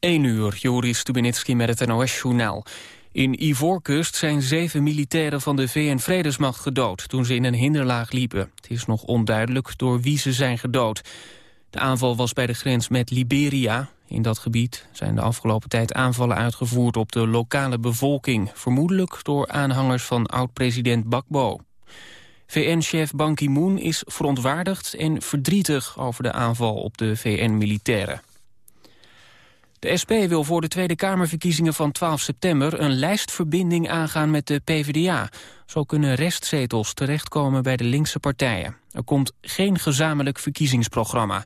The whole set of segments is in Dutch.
1 uur, Joris Stubenitski met het NOS-journaal. In Ivoorkust zijn zeven militairen van de VN-vredesmacht gedood... toen ze in een hinderlaag liepen. Het is nog onduidelijk door wie ze zijn gedood. De aanval was bij de grens met Liberia. In dat gebied zijn de afgelopen tijd aanvallen uitgevoerd op de lokale bevolking. Vermoedelijk door aanhangers van oud-president Bakbo. VN-chef Ban Ki-moon is verontwaardigd en verdrietig over de aanval op de VN-militairen. De SP wil voor de Tweede Kamerverkiezingen van 12 september... een lijstverbinding aangaan met de PvdA. Zo kunnen restzetels terechtkomen bij de linkse partijen. Er komt geen gezamenlijk verkiezingsprogramma.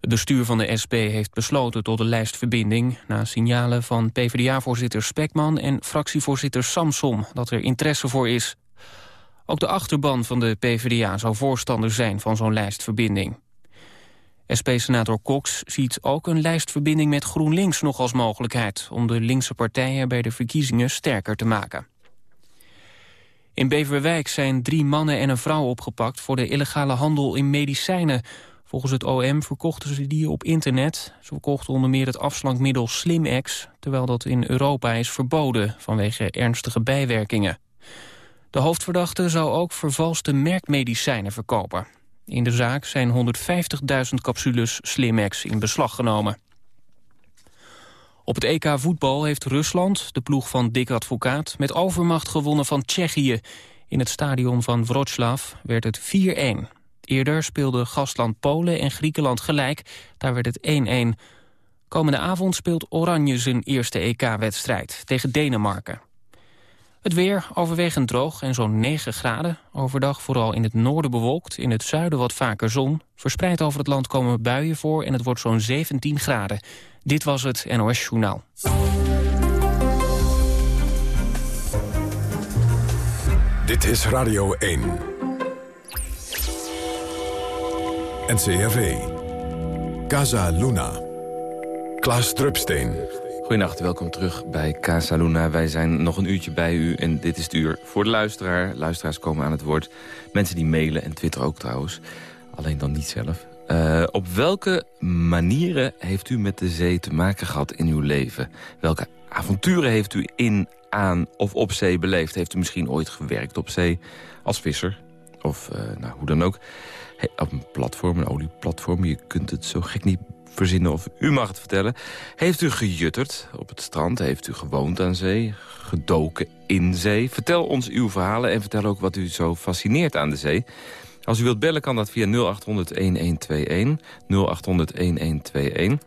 Het bestuur van de SP heeft besloten tot een lijstverbinding... na signalen van PvdA-voorzitter Spekman en fractievoorzitter Samson... dat er interesse voor is. Ook de achterban van de PvdA zou voorstander zijn van zo'n lijstverbinding. SP-senator Cox ziet ook een lijstverbinding met GroenLinks nog als mogelijkheid... om de linkse partijen bij de verkiezingen sterker te maken. In Beverwijk zijn drie mannen en een vrouw opgepakt... voor de illegale handel in medicijnen. Volgens het OM verkochten ze die op internet. Ze verkochten onder meer het afslankmiddel Slimex... terwijl dat in Europa is verboden vanwege ernstige bijwerkingen. De hoofdverdachte zou ook vervalste merkmedicijnen verkopen. In de zaak zijn 150.000 capsules Slimex in beslag genomen. Op het EK voetbal heeft Rusland, de ploeg van Dick Advocaat... met overmacht gewonnen van Tsjechië. In het stadion van Wroclaw werd het 4-1. Eerder speelden gastland Polen en Griekenland gelijk. Daar werd het 1-1. Komende avond speelt Oranje zijn eerste EK-wedstrijd tegen Denemarken. Het weer overwegend droog en zo'n 9 graden. Overdag vooral in het noorden bewolkt, in het zuiden wat vaker zon. Verspreid over het land komen buien voor en het wordt zo'n 17 graden. Dit was het NOS Journaal. Dit is Radio 1. NCRV. Casa Luna. Klaas Drupsteen. Goedenacht, welkom terug bij Casa Luna. Wij zijn nog een uurtje bij u en dit is uur voor de luisteraar. Luisteraars komen aan het woord. Mensen die mailen en twitteren ook trouwens. Alleen dan niet zelf. Uh, op welke manieren heeft u met de zee te maken gehad in uw leven? Welke avonturen heeft u in, aan of op zee beleefd? Heeft u misschien ooit gewerkt op zee als visser? Of uh, nou, hoe dan ook. Op een platform, een olieplatform. Je kunt het zo gek niet verzinnen of u mag het vertellen. Heeft u gejutterd op het strand? Heeft u gewoond aan zee? Gedoken in zee? Vertel ons uw verhalen en vertel ook wat u zo fascineert aan de zee. Als u wilt bellen kan dat via 0800-1121. 0800-1121.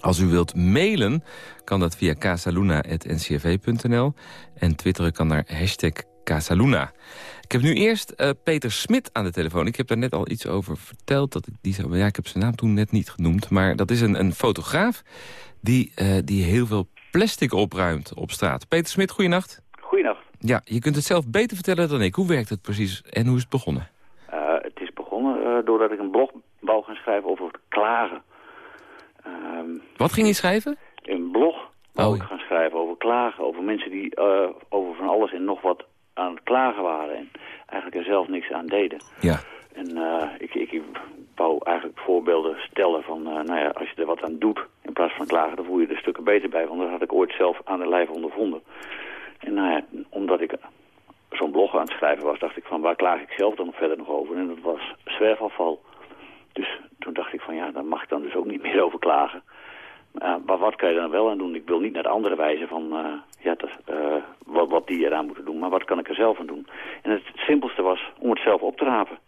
Als u wilt mailen kan dat via casaluna.ncrv.nl. En twitteren kan naar hashtag Casaluna. Ik heb nu eerst uh, Peter Smit aan de telefoon. Ik heb daar net al iets over verteld. Dat ik, die zou, ja, ik heb zijn naam toen net niet genoemd. Maar dat is een, een fotograaf die, uh, die heel veel plastic opruimt op straat. Peter Smit, goeienacht. Goeienacht. Ja, je kunt het zelf beter vertellen dan ik. Hoe werkt het precies en hoe is het begonnen? Uh, het is begonnen doordat ik een blog wou gaan schrijven over het klagen. Ehm, Wat ging je schrijven? Een blog wou oh, ik gaan schrijven over klagen. Over mensen die over van alles en nog wat aan het klagen waren en eigenlijk er zelf niks aan deden. Ja. En uh, ik, ik wou eigenlijk voorbeelden stellen van, uh, nou ja, als je er wat aan doet in plaats van klagen, dan voel je er stukken beter bij. Want dat had ik ooit zelf aan de lijf ondervonden. En nou ja, omdat ik zo'n blog aan het schrijven was, dacht ik van, waar klaag ik zelf dan verder nog over? En dat was zwerfafval. Dus toen dacht ik van, ja, daar mag ik dan dus ook niet meer over klagen. Maar wat kan je dan wel aan doen? Ik wil niet naar de andere wijzen van uh, ja, dat, uh, wat, wat die eraan moeten doen, maar wat kan ik er zelf aan doen? En het simpelste was om het zelf op te rapen.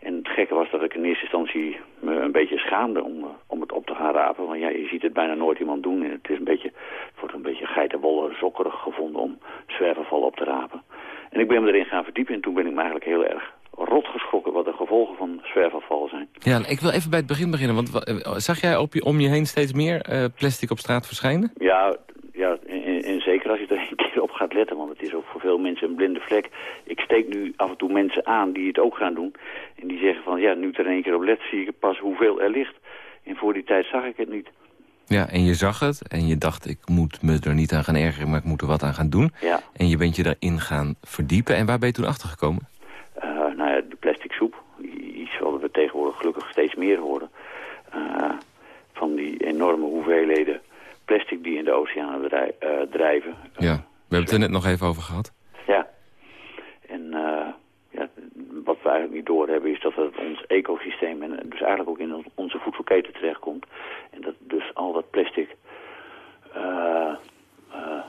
En het gekke was dat ik in eerste instantie me een beetje schaamde om, om het op te gaan rapen. Want ja, je ziet het bijna nooit iemand doen. En het is een beetje, het wordt een beetje geitenwolle zokkerig gevonden om zwervervallen op te rapen. En ik ben me erin gaan verdiepen en toen ben ik me eigenlijk heel erg rot geschrokken wat gevolgen van zwerfafval zijn. Ja, ik wil even bij het begin beginnen. Want eh, zag jij op je, om je heen steeds meer uh, plastic op straat verschijnen? Ja, ja en, zeker als je er een keer op gaat letten. Want het is ook voor veel mensen een blinde vlek. Ik steek nu af en toe mensen aan die het ook gaan doen. En die zeggen van, ja, nu ik er een keer op let, zie ik pas hoeveel er ligt. En voor die tijd zag ik het niet. Ja, en je zag het en je dacht, ik moet me er niet aan gaan ergeren, maar ik moet er wat aan gaan doen. Ja. En je bent je daarin gaan verdiepen. En waar ben je toen achter gekomen? nou ja, de plastic soep. Iets wat we tegenwoordig gelukkig steeds meer horen. Uh, van die enorme hoeveelheden plastic die in de oceanen drijven. Ja, we hebben het er net nog even over gehad. Ja. En ja, wat we eigenlijk niet doorhebben is dat het ons ecosysteem... en dus eigenlijk ook in onze voedselketen terechtkomt. En dat dus al dat plastic...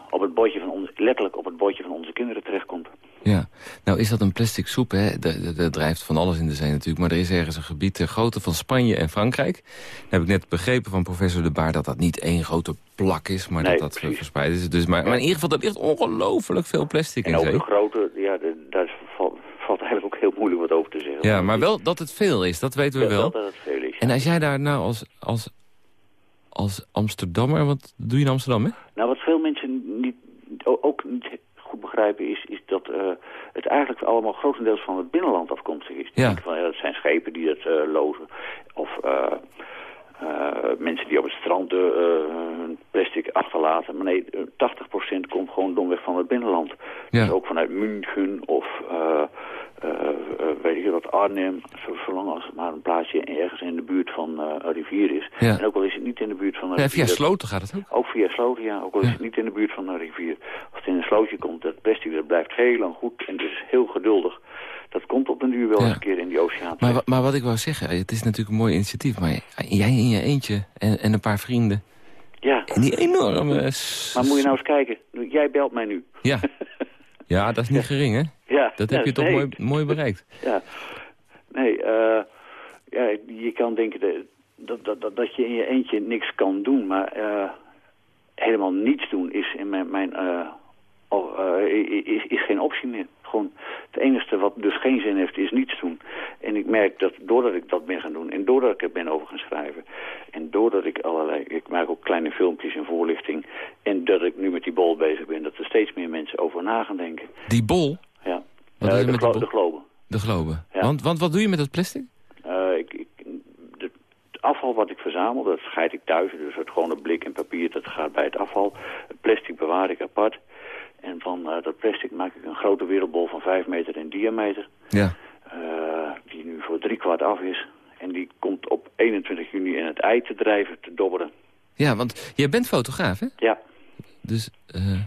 op het bordje van ons, letterlijk op het bordje van onze kinderen terechtkomt. Ja, nou is dat een plastic soep, hè? Er drijft van alles in de zee natuurlijk. Maar er is ergens een gebied ter grootte van Spanje en Frankrijk. Dan heb ik net begrepen van professor De Baar dat dat niet één grote plak is, maar dat dat verspreid is. Dus, maar, maar in ieder geval, er ligt ongelooflijk veel plastic en in zee. En de grote, ja, daar valt, valt, eigenlijk ook heel moeilijk wat over te zeggen. Ja, maar wel dat het veel is, dat weten we wel. wel dat het veel is. En als jij daar nou als, als, als Amsterdammer, wat doe je in Amsterdam, hè? Nou, mensen niet, ook niet goed begrijpen is, is dat uh, het eigenlijk allemaal grotendeels van het binnenland afkomstig is. Ja. Van, ja, dat zijn schepen die dat uh, lozen. Of uh, mensen die op het strand hun plastic achterlaten. Maar nee, 80% komt gewoon domweg van het binnenland. Ja. Dus ook vanuit München of uh, weet ik wat, Arnhem, zolang als het maar een plaatsje ergens in de buurt van een rivier is. Ja. En ook al is het niet in de buurt van een ja, rivier. Via sloten gaat het ook? Ook via sloten, ja. Ook al is het niet in de buurt van een rivier. Als het in een slootje komt, dat plastic dat blijft heel lang goed en dus heel geduldig. Dat komt op een duur wel Ja. eens een keer in die oceaan. Maar, maar wat ik wou zeggen, het is natuurlijk een mooi initiatief... maar jij in je eentje en, en een paar vrienden... Ja, en die enorme... maar moet je nou eens kijken. Jij belt mij nu. Ja. ja, dat is niet gering, hè? Ja, Dat heb ja, je toch nee. mooi, mooi bereikt. Ja, nee, eh, ja, je kan denken de- dat, dat, dat, dat je in je eentje niks kan doen, maar eh, helemaal niets doen is in mijn, mijn is, is geen optie meer. Gewoon het enige wat dus geen zin heeft is niets doen. En ik merk dat doordat ik dat ben gaan doen en doordat ik er ben over gaan schrijven en doordat ik allerlei, ik maak ook kleine filmpjes en voorlichting en dat ik nu met die bol bezig ben, dat er steeds meer mensen over na gaan denken. Die bol, Ja. Wat Eh, is er de, met glo- bol? de globe. de globe. Ja. Want, want wat doe je met dat plastic? Eh, ik, ik, de, het afval wat ik verzamel, dat scheid ik thuis. Dus het gewone blik en papier, dat gaat bij het afval. Het plastic bewaar ik apart. En van eh, dat plastic maak ik een grote wereldbol van 5 meter in diameter. Ja. eh, die nu voor drie kwart af is. En die komt op 21 juni in het ei te drijven, te dobberen. Ja, want jij bent fotograaf, hè? Ja, Dus eh,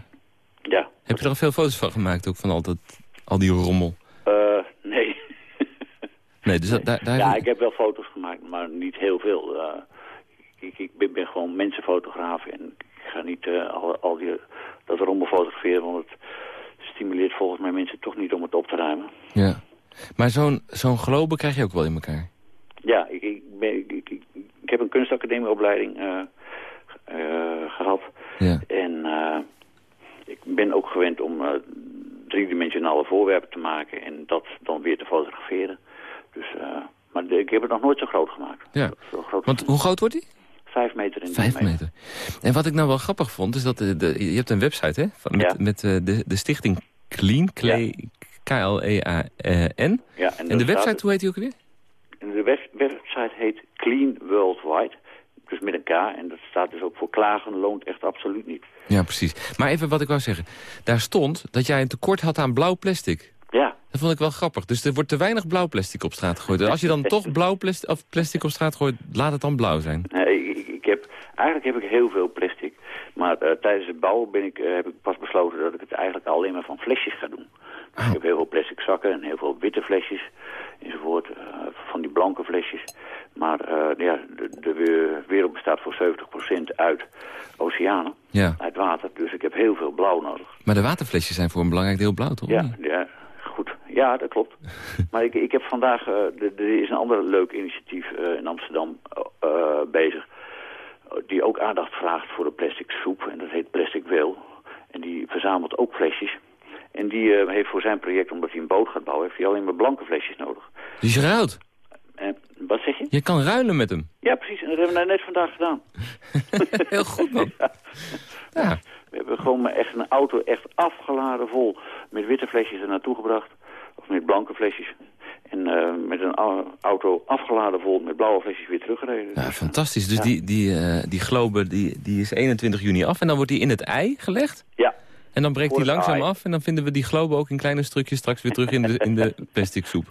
ja. heb je er al veel foto's van gemaakt, ook van al, dat, al die rommel? Eh, nee. Nee, dus dat, daar, daar ja, ik heb wel foto's gemaakt, maar niet heel veel. Ik, ik ben, gewoon mensenfotograaf en ga niet eh, al, al die, dat rommel fotograferen, want het stimuleert volgens mij mensen toch niet om het op te ruimen. Ja. Maar zo'n zo'n globe krijg je ook wel in elkaar? Ja, ik, ik, ben, ik, ik, heb een kunstacademieopleiding eh, eh, gehad Ja. en ik ben ook gewend om driedimensionale voorwerpen te maken en dat dan weer te fotograferen. Dus, maar ik heb het nog nooit zo groot gemaakt. Ja. Zo groot Want hoe groot wordt die? Vijf meter in Vijf meter. En wat ik nou wel grappig vond, is dat de, de- je hebt een website, hè? Van, met Ja. met eh, de, de stichting Clean, Cle- K-L-E-A-N. Ja, En de website, hoe heet die ook weer? En de web- website heet Clean Worldwide. Dus met een K. En dat staat dus ook voor klagen loont echt absoluut niet. Ja, precies. Maar even wat ik wou zeggen. Daar stond dat jij een tekort had aan blauw plastic. Ja, Dat vond ik wel grappig. Dus er wordt te weinig blauw plastic op straat gegooid. Als je dan toch blauw plastic, of plastic op straat gooit, laat het dan blauw zijn. nee, ik, ik, ik heb, eigenlijk heb ik heel veel plastic. Maar eh, tijdens het bouwen ben ik, eh, heb ik pas besloten dat ik het eigenlijk alleen maar van flesjes ga doen. Dus Oh. ik heb heel veel plastic zakken en heel veel witte flesjes enzovoort. eh, van die blanke flesjes. Maar ja, de, de we- wereld bestaat voor 70% uit oceanen, Ja. uit water. Dus ik heb heel veel blauw nodig. Maar de waterflesjes zijn voor een belangrijk deel blauw, toch? Ja, ja, goed. Ja, dat klopt. maar ik, ik heb vandaag, eh, er- is een ander leuk initiatief in Amsterdam bezig. Eh, die ook aandacht vraagt voor de plastic soep. En dat heet Plastic Whale. En die verzamelt ook flesjes. En die eh, heeft voor zijn project, omdat hij een boot gaat bouwen, heeft hij alleen maar blanke flesjes nodig. Dus je ruilt. En wat zeg je? Je kan ruilen met hem. Ja, precies. En dat hebben we nou net vandaag gedaan. Heel goed, man. Ja. We hebben gewoon echt een auto echt afgeladen vol met witte flesjes er naartoe gebracht. Of met blanke flesjes. En eh, met een au- auto afgeladen vol met blauwe flesjes weer teruggereden. Ja, fantastisch. Dus Ja. die, die, eh, die globe die, die is 21 juni af en dan wordt die in het ei gelegd. ja, En dan breekt die langzaam ei. af en dan vinden we die globe ook in kleine stukjes straks weer terug in de, in de plastic soep.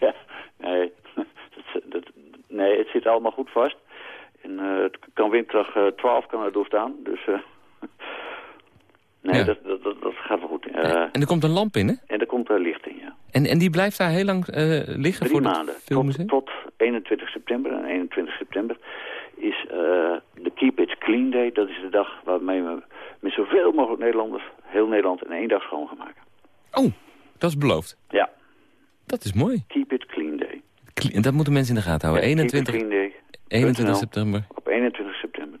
ja, nee, dat, dat, nee, het zit allemaal goed vast. En En het kan windkracht 12 kan er doorstaan. Dus nee, dat, dat, dat, dat, gaat wel goed. en er komt een lamp in, hè? En er komt licht in. En, en die blijft daar heel lang liggen? Drie voor maanden. Tot, tot 21 september. En 21 september is de Keep It Clean Day. Dat is de dag waarmee we met zoveel mogelijk Nederlanders heel Nederland in één dag schoon gaan maken. Oh, dat is beloofd. Ja. Dat is mooi. Keep It Clean Day. En dat moeten mensen in de gaten houden. 21, Clean Day. 21 september. Op 21 september.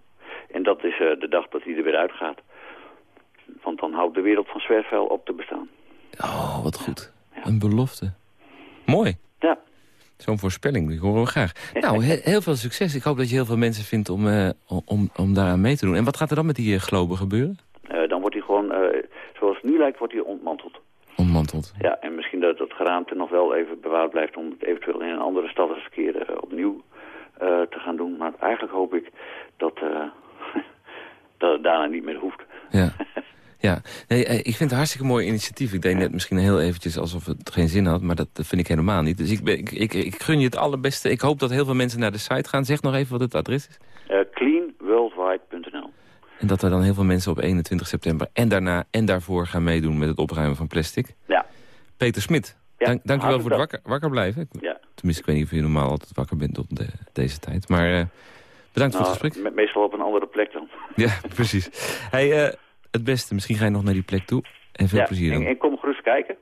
En dat is uh, de dag dat hij er weer uitgaat. Want dan houdt de wereld van zwerfvuil op te bestaan. Oh, wat goed. Een belofte. Mooi. Ja. Zo'n voorspelling, die horen we graag. Nou, he heel veel succes. Ik hoop dat je heel veel mensen vindt om, uh, om, om daaraan mee te doen. En wat gaat er dan met die uh, globen gebeuren? Uh, dan wordt hij gewoon, zoals het nu lijkt, wordt hij ontmanteld. Ontmanteld? Ja, en misschien dat het geraamte nog wel even bewaard blijft... om het eventueel in een andere stad eens een keer opnieuw te gaan doen. Maar eigenlijk hoop ik dat, dat het daarna niet meer hoeft. Ja. Ja, nee, ik vind het een hartstikke mooi initiatief. Ik deed net misschien heel eventjes alsof het geen zin had, maar dat, vind ik helemaal niet. Dus ik, ben, ik, ik, ik, gun je het allerbeste. Ik hoop dat heel veel mensen naar de site gaan. Zeg nog even wat het adres is. Uh, cleanworldwide.nl En dat er dan heel veel mensen op 21 september en daarna en daarvoor gaan meedoen met het opruimen van plastic. Ja. Peter Smit, ja, dank, dank u wel voor het wakker, wakker blijven. Ja. Tenminste, ik weet niet of je normaal altijd wakker bent op de, deze tijd. Maar uh, bedankt nou, voor het gesprek. meestal op een andere plek dan. Ja, precies. Hey, uh, het beste. Misschien ga je nog naar die plek toe. En veel plezier dan. En, en kom gerust kijken.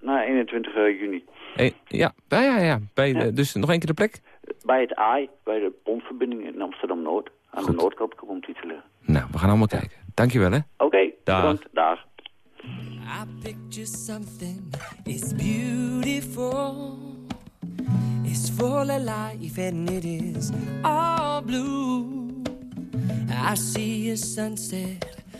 Na 21 juni. Hey, ja, ja, ja, ja. Bij, ja. dus nog één keer de plek? Bij het AI, bij de pontverbinding in Amsterdam-Noord. Aan Goed. de noordkant komt te liggen. Nou, we gaan allemaal kijken. Dankjewel, hè. Oké, okay, Dag. Bedankt. Dag. I picture something, it's beautiful. It's full of life and it is all blue. I see a sunset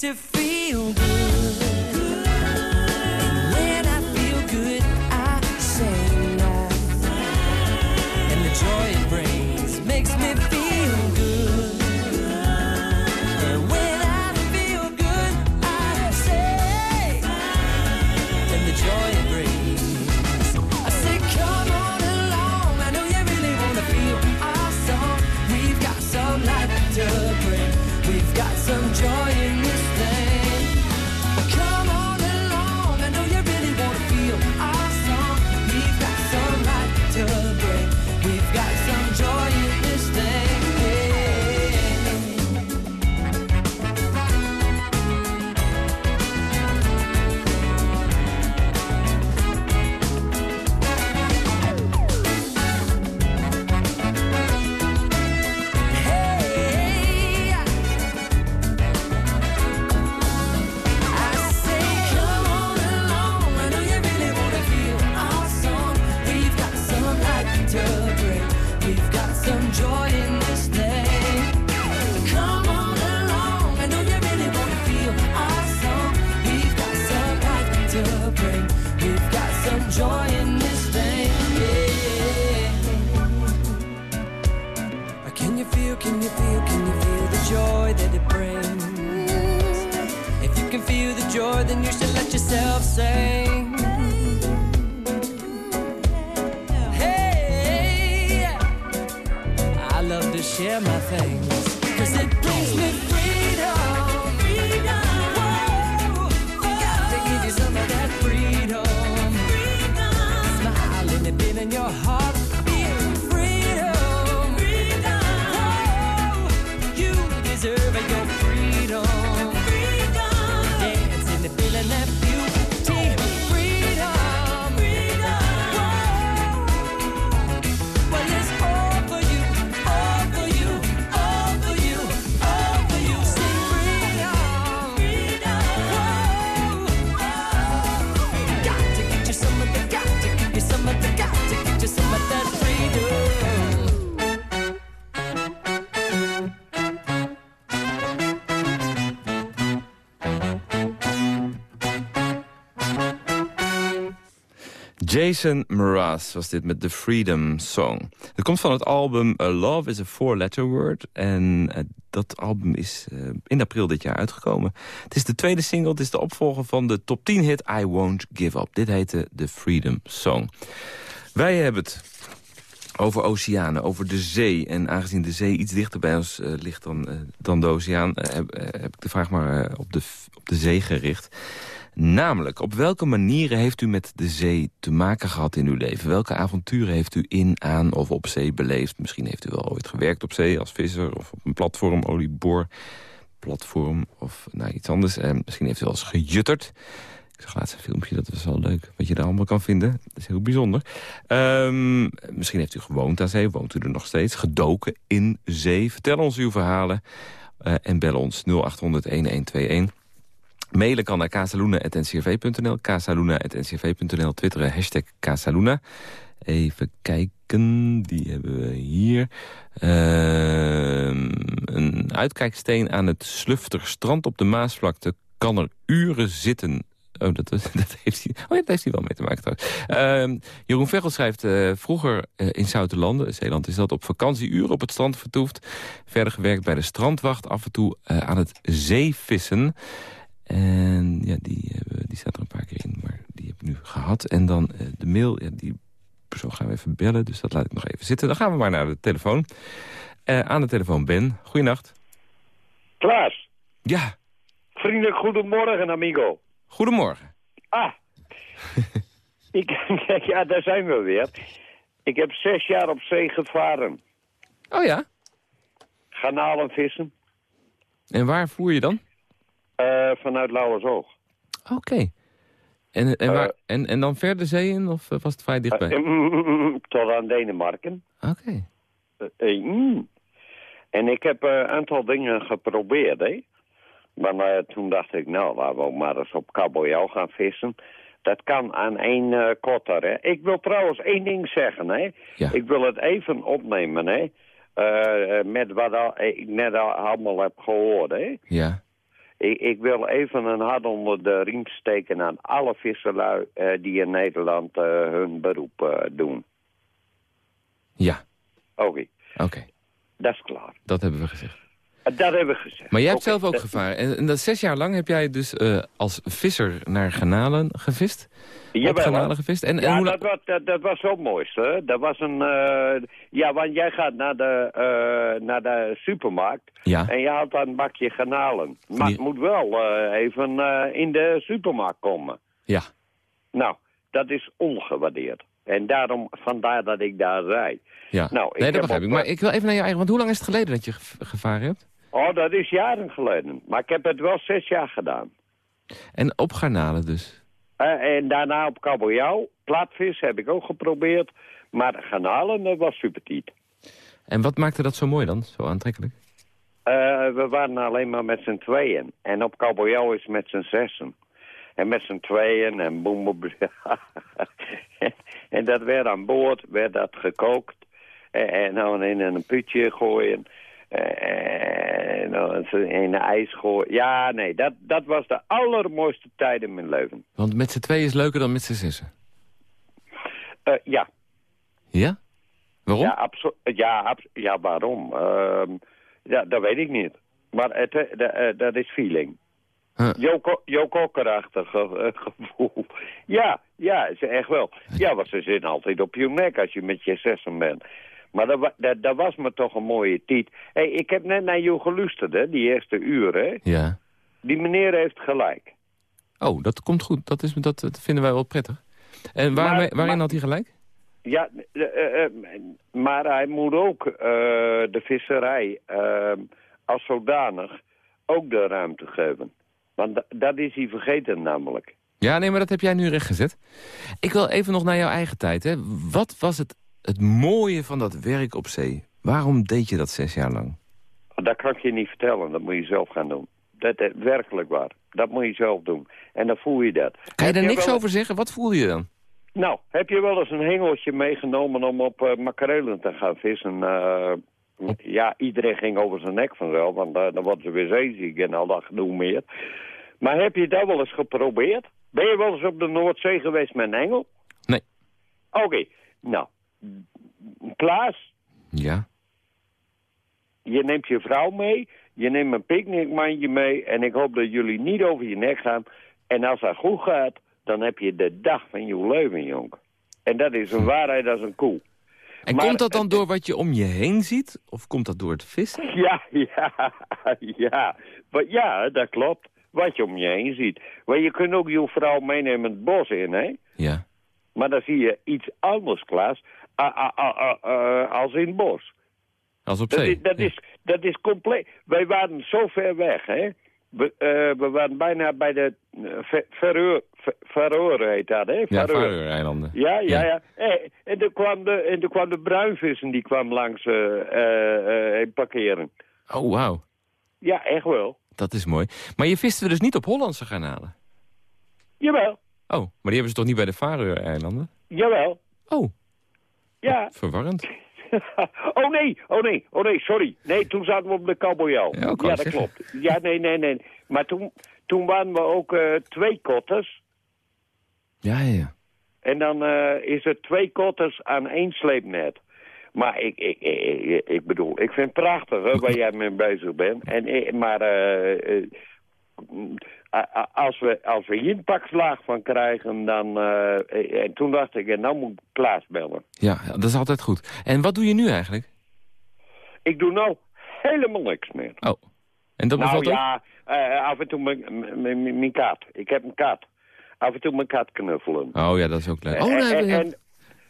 to feel heart Jason Mraz was dit met The Freedom Song. Het komt van het album A Love is a Four-Letter Word. En eh, dat album is eh, in april dit jaar uitgekomen. Het is de tweede single, het is de opvolger van de top 10 hit I Won't Give Up. Dit heette The Freedom Song. Wij hebben het over oceanen, over de zee. En aangezien de zee iets dichter bij ons eh, ligt dan, dan de oceaan... heb, ik de vraag maar op, de, op de zee gericht. Namelijk, op welke manieren heeft u met de zee te maken gehad in uw leven? Welke avonturen heeft u in, aan of op zee beleefd? Misschien heeft u wel ooit gewerkt op zee als visser... of op een platform, olieboor, platform of nou, iets anders. Eh, misschien heeft u wel eens gejutterd. Ik zag laatst een filmpje, dat was wel leuk. Wat je daar allemaal kan vinden. Dat is heel bijzonder. Ehm, misschien heeft u gewoond aan zee, woont u er nog steeds. Gedoken in zee. Vertel ons uw verhalen eh, en bel ons 0800-1121. Mailen kan naar casaluna.ncrv.nl, casaluna.ncrv.nl, twitteren hashtag Casaluna. Even kijken, die hebben we hier. Ehm, een uitkijksteen aan het Slufterstrand op de Maasvlakte kan er uren zitten. Oh, dat, dat, heeft, hij, oh heeft hij wel mee te maken trouwens. Ehm, Jeroen Veghel schrijft eh, vroeger eh, in Zoutenlanden, Zeeland is dat, op vakantieuren op het strand vertoefd. Verder gewerkt bij de strandwacht, af en toe eh, aan het zeevissen. En ja, die, hebben, die staat er een paar keer in, maar die heb ik nu gehad. En dan eh, de mail, ja, die persoon gaan we even bellen, dus dat laat ik nog even zitten. Dan gaan we maar naar de telefoon. Eh, aan de telefoon Ben. Goeienacht. Klaas, Ja, vriendelijk goedemorgen, amigo. goedemorgen. Ah, ik, ja, daar zijn we weer. Ik heb zes jaar op zee gevaren. Oh ja? Garnalen vissen, En waar voer je dan? Eh, vanuit Lauwersoog. Oké. En, en, waar, Eh. en, en dan verder zee in, of eh, was het vrij dichtbij? Eh, tot aan Denemarken. Oké. Mm. En ik heb een aantal dingen geprobeerd, hè. Maar toen dacht ik, nou, laten we ook maar eens op kabeljauw gaan vissen. Dat kan aan één eh kotter, hè. Ik wil trouwens één ding zeggen, hè. Ja. Ik wil het even opnemen, hè. Met wat al, ik net al allemaal heb gehoord, hè. Ja. Ik, ik wil even een hart onder de riem steken aan alle visserlui eh, die in Nederland eh, hun beroep eh, doen. Ja. Oké, Oké. dat is klaar. Dat hebben we gezegd. Dat hebben we gezegd. Maar jij hebt zelf ook dat- gevaren. En, en dat zes jaar lang heb jij dus eh, als visser naar garnalen gevist? garnalen hè? gevist? En, en Ja, hoe dat was, dat, dat was zo mooi, hè. Dat was een... eh, ja, want jij gaat naar de, eh, naar de supermarkt... Ja. en je haalt een bakje garnalen. Maar Die- het moet wel even in de supermarkt komen. Ja. Nou, dat is ongewaardeerd. En daarom, vandaar dat ik daar rijd. ja. Nou, ik nee, dat heb begrijp op- ik. Maar ik wil even naar je eigen... Want hoe lang is het geleden dat je gev- gevaren hebt? Oh, dat is jaren geleden. Maar ik heb het wel zes jaar gedaan. En op garnalen dus? Eh, en daarna op kabeljauw. Plaatvis heb ik ook geprobeerd. Maar garnalen, dat was supertiet. En wat maakte dat zo mooi dan? Zo aantrekkelijk? Eh, we waren alleen maar met z'n tweeën. En op kabeljauw is met z'n zessen. En met z'n tweeën en boem, boem, boem. En dat werd aan boord, werd dat gekookt. En, en dan in een putje gooien. En dan in de ijs gooien. Ja, nee, dat, dat was de allermooiste tijd in mijn leven. Want met z'n tweeën is leuker dan met z'n zessen. Eh, ja, Ja? Waarom? ja, abso- ja, ja, waarom? Ehm, ja, dat weet ik niet. Maar het, eh, eh, dat is feeling. Huh. Joko- gevoel. Ja, ja, is echt wel. Ja, want ze zitten altijd op je nek als je met je zessen bent. Maar dat, dat, dat was me toch een mooie tijd. Hey, ik heb net naar jou geluisterd, hè, die eerste uren. Ja. Die meneer heeft gelijk. Oh, dat komt goed. Dat, is, dat, dat vinden wij wel prettig. En waar, Maar- waarin maar- had hij gelijk? Ja, eh, eh, maar hij moet ook eh, de visserij eh, als zodanig ook de ruimte geven. Want da- dat is hij vergeten namelijk. Ja, nee, maar dat heb jij nu rechtgezet. Ik wil even nog naar jouw eigen tijd. Hè. Wat was het, het mooie van dat werk op zee? Waarom deed je dat zes jaar lang? Dat kan ik je niet vertellen, dat moet je zelf gaan doen. Dat is werkelijk waar. Dat moet je zelf doen. En dan voel je dat. Kan je daar niks wel- over zeggen? Wat voelde je dan? Nou, heb je wel eens een hengeltje meegenomen om op eh makrelen te gaan vissen? Eh, ja, iedereen ging over zijn nek vanzelf, want eh, dan worden ze weer zeeziek en al dat gedoe meer. Maar heb je dat wel eens geprobeerd? Ben je wel eens op de Noordzee geweest met een hengel? Nee. Oké, nou, Klaas, Ja. je neemt je vrouw mee, je neemt een picknickmandje mee... en ik hoop dat jullie niet over je nek gaan. En als dat goed gaat, dan heb je de dag van je leven, jong. En dat is een waarheid als een koe. En Maar- komt dat dan door wat je om je heen ziet? Of komt dat door het vissen? Ja, ja, ja. Maar ja, dat klopt. Wat je om je heen ziet. Maar je kunt ook je vrouw meenemen het bos in, hè? Ja. Maar dan zie je iets anders, Klaas, als in het bos. Als op Dat zee? is, dat, is, dat is compleet... Wij waren zo ver weg, hè? We, eh, we waren bijna bij de uh, Verreur, Ver- Verreur heet dat, hè? Ja, Verreur. Ja, ja, Ja. ja. Eh, En toen kwam de, en toen kwam de bruinvissen, die kwam langs eh eh, eh, parkeren. Oh, wauw. Ja, echt wel. Dat is mooi. Maar je viste dus niet op Hollandse garnalen? Jawel, Oh, maar die hebben ze toch niet bij de Faroe-eilanden? jawel. Oh, Ja. verwarrend. oh nee, oh nee, oh nee, sorry. Nee, toen zaten we op de kabeljauw. Ja, dat zeggen. klopt. Ja, nee, nee, nee. Maar toen, toen waren we ook eh, twee kotters. Ja, ja. En dan eh, is er twee kotters aan één sleepnet. Maar ik, ik, ik, ik- bedoel, ik vind het prachtig hè, waar jij mee bezig bent. En, eh, maar als, we, als we hier een pak slaag van krijgen, dan... eh, en toen dacht ik, en dan moet ik Klaas bellen. Ja, dat is altijd goed. En wat doe je nu eigenlijk? Ik doe nou helemaal niks meer. Oh, en dat nou bevalt ook? ja, eh, af en toe mijn- kat. Ik heb een kat. Af en toe mijn kat knuffelen. Oh ja, dat is ook leuk. En- Oh, nou, en,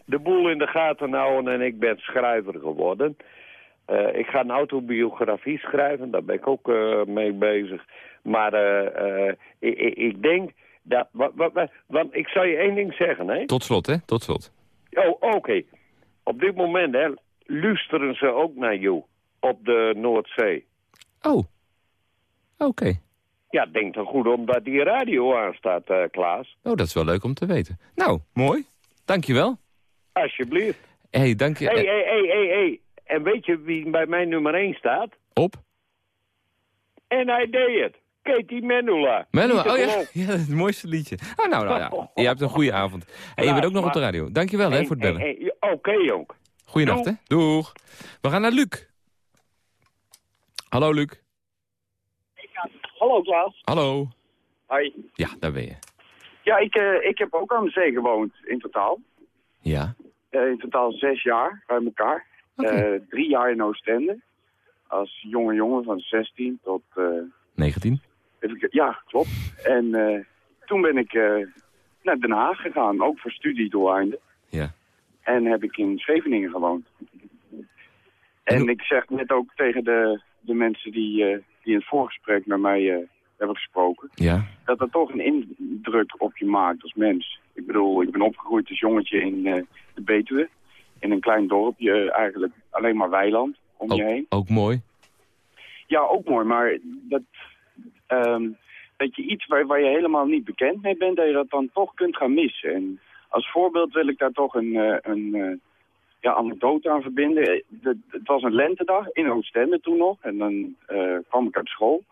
de boel in de gaten houden en ik ben schrijver geworden. Eh, ik ga een autobiografie schrijven, daar ben ik ook mee bezig. Maar eh, eh, ik, ik- denk dat... wa- wa- wa- Want ik zal je één ding zeggen, hè? Tot slot, hè? Tot slot. Oh, oké. Op dit moment, hè, luisteren ze ook naar jou op de Noordzee. Oh, oké. Ja, denk dan goed omdat die radio aanstaat, eh Klaas. Oh, dat is wel leuk om te weten. Nou, mooi. Dankjewel. Alsjeblieft. Hé, hey, dank je. Hé, hé, hé, hé. En weet je wie bij mij nummer 1 staat? Op? En hij deed het. Katie Menula. Te oh ja. ja, het mooiste liedje. Oh, nou, nou ja. Je hebt een goede avond. En je bent ook nog op de radio. Dankjewel hè, voor het bellen. en- en- Oké, jonk. Goeienacht, hè. Doeg. We gaan naar Luc. Hallo, Luc. Hallo Klaas. Hallo. Hoi. Ja, daar ben je. Ja, ik, eh, ik heb ook aan de zee gewoond in totaal. Ja. Eh, in totaal zes jaar bij elkaar. Eh, drie jaar in Oostende. Als jonge jongen van 16 tot... eh, 19. Ja, klopt. En eh, toen ben ik eh, naar Den Haag gegaan, ook voor studiedoeleinden. Ja. En heb ik in Scheveningen gewoond. En ik zeg net ook tegen de, de mensen die, eh, die in het voorgesprek met mij hebben gesproken... Ja. dat dat toch een indruk op je maakt als mens. Ik bedoel, ik ben opgegroeid als jongetje in de Betuwe. In een klein dorpje, eigenlijk alleen maar weiland om je heen. Ook mooi. Ja, ook mooi, maar dat, ehm, dat je iets waar, waar je helemaal niet bekend mee bent, dat je dat dan toch kunt gaan missen. En als voorbeeld wil ik daar toch een, eh, een eh, ja, anekdote aan verbinden. Eh, Het, het was een lentedag in Oostende toen nog en dan kwam ik uit school.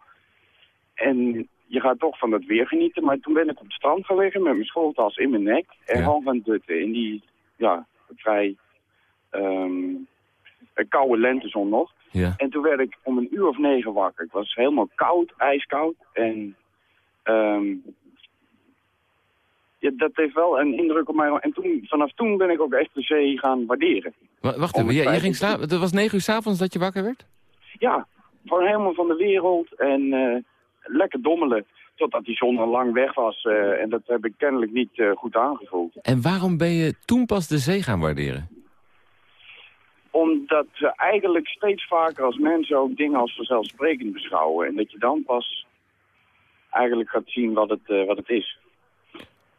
En je gaat toch van dat weer genieten, maar toen ben ik op het strand gaan liggen met mijn schooltas in mijn nek en Ja. gewoon gaan dutten in die ja, vrij ehm, koude lentezon nog. Ja. En toen werd ik om een uur of negen wakker. Ik was helemaal koud, ijskoud. En ehm, ja, dat heeft wel een indruk op mij. En toen, vanaf toen ben ik ook echt de zee gaan waarderen. Wa- Wacht even, het jij, ging slapen. Het was negen uur s'avonds dat je wakker werd? Ja, gewoon helemaal van de wereld. En eh, lekker dommelen Totdat die zon al lang weg was. eh, en dat heb ik kennelijk niet eh, goed aangevoeld. En waarom ben je toen pas de zee gaan waarderen? Omdat we eigenlijk steeds vaker als mensen ook dingen als vanzelfsprekend beschouwen. En dat je dan pas eigenlijk gaat zien wat het, eh, wat het is.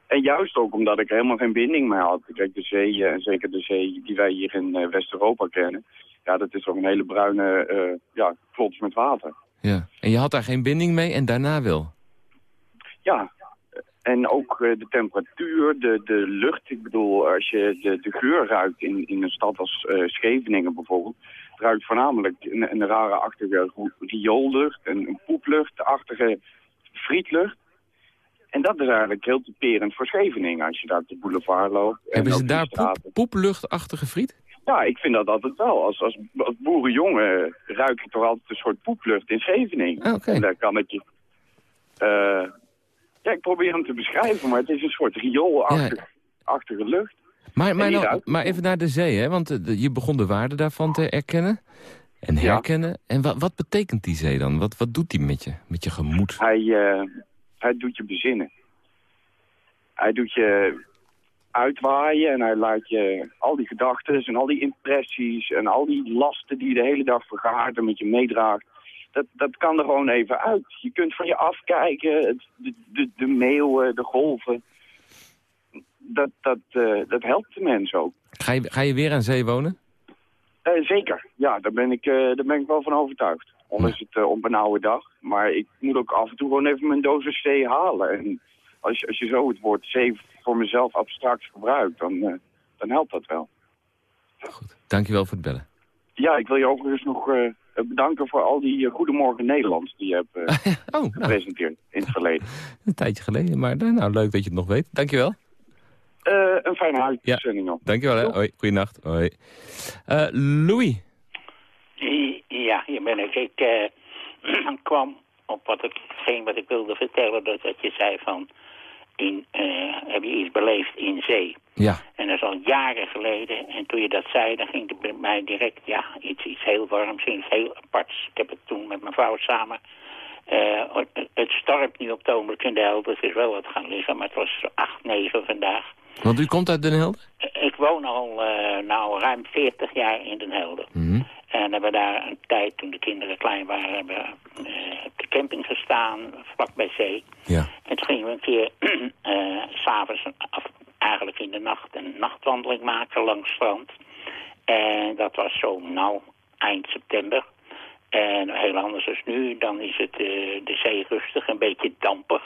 En juist ook omdat ik helemaal geen binding meer had. Kijk, de zee, eh, en zeker de zee die wij hier in eh, West-Europa kennen... ja, dat is toch een hele bruine eh ja, klots met water. Ja. En je had daar geen binding mee en daarna wel? Ja, en ook eh, de temperatuur, de, de lucht. Ik bedoel, als je de, de geur ruikt in, in een stad als eh, Scheveningen bijvoorbeeld... het ruikt voornamelijk een, een rare achtige rioollucht, een, een poepluchtachtige frietlucht. En dat is eigenlijk heel typerend voor Scheveningen als je daar op de boulevard loopt. En Hebben ze daar poep, poepluchtachtige friet? Ja, ik vind dat altijd wel. Als, als, als boerenjongen ruik je toch altijd een soort poeplucht in Scheveningen. Ah. En daar kan ik je... eh, ja, ik probeer hem te beschrijven, maar het is een soort rioolachtige achtige lucht. Maar, maar, nou- maar even naar de zee, hè? want eh, de- je begon de waarde daarvan te erkennen en Ja. herkennen. En wat, wat betekent die zee dan? Wat, wat doet die met je, met je gemoed? Hij, eh, hij doet je bezinnen. Hij doet je uitwaaien en hij laat je al die gedachten en al die impressies en al die lasten die je de hele dag vergaart en met je meedraagt. Dat, dat kan er gewoon even uit. Je kunt van je afkijken, het, de, de, de meeuwen, de golven. Dat, dat, eh, dat helpt de mensen ook. Ga je, ga je weer aan zee wonen? Eh, zeker, ja, daar ben, ik, eh, daar ben ik wel van overtuigd. Is het op een oude dag. Maar ik moet ook af en toe gewoon even mijn dosis zee halen. En als je, als je zo het woord zee voor mezelf abstract gebruikt, dan, dan helpt dat wel. Dankjewel voor het bellen. Ja, ik wil je overigens nog eh, bedanken voor al die eh, Goedemorgen Nederlands die je hebt eh, Oh, nou, gepresenteerd in het verleden. een tijdje geleden, maar eh, nou, leuk dat je het nog weet. Dankjewel. Eh, een fijne uitzending nog. Dankjewel, hè. Hoi, goeienacht. Hoi. Eh, Louis. Ja, hier ben ik. Ik eh, kwam op wat ik, hetgeen wat ik wilde vertellen, dat, dat je zei van, in, eh, heb je iets beleefd in zee? Ja. En dat is al jaren geleden. En toen je dat zei, dan ging het bij mij direct, ja, iets, iets heel warms, iets heel aparts. Ik heb het toen met mijn vrouw samen. eh, het- stormt nu op het ogenblik in de helder. Het is wel wat gaan liggen, maar het was 8, 9 vandaag. Want u komt uit Den Helder? Ik woon al eh, nou ruim 40 jaar in Den Helder. Mhm. En hebben daar een tijd, toen de kinderen klein waren, hebben eh, op de camping gestaan, vlak bij zee. Ja. En toen gingen we een keer s s'avonds, of eigenlijk in de nacht, een nachtwandeling maken langs het strand. En dat was zo, nou, eind september. En heel anders als nu, dan is het eh, de zee rustig, een beetje dampig.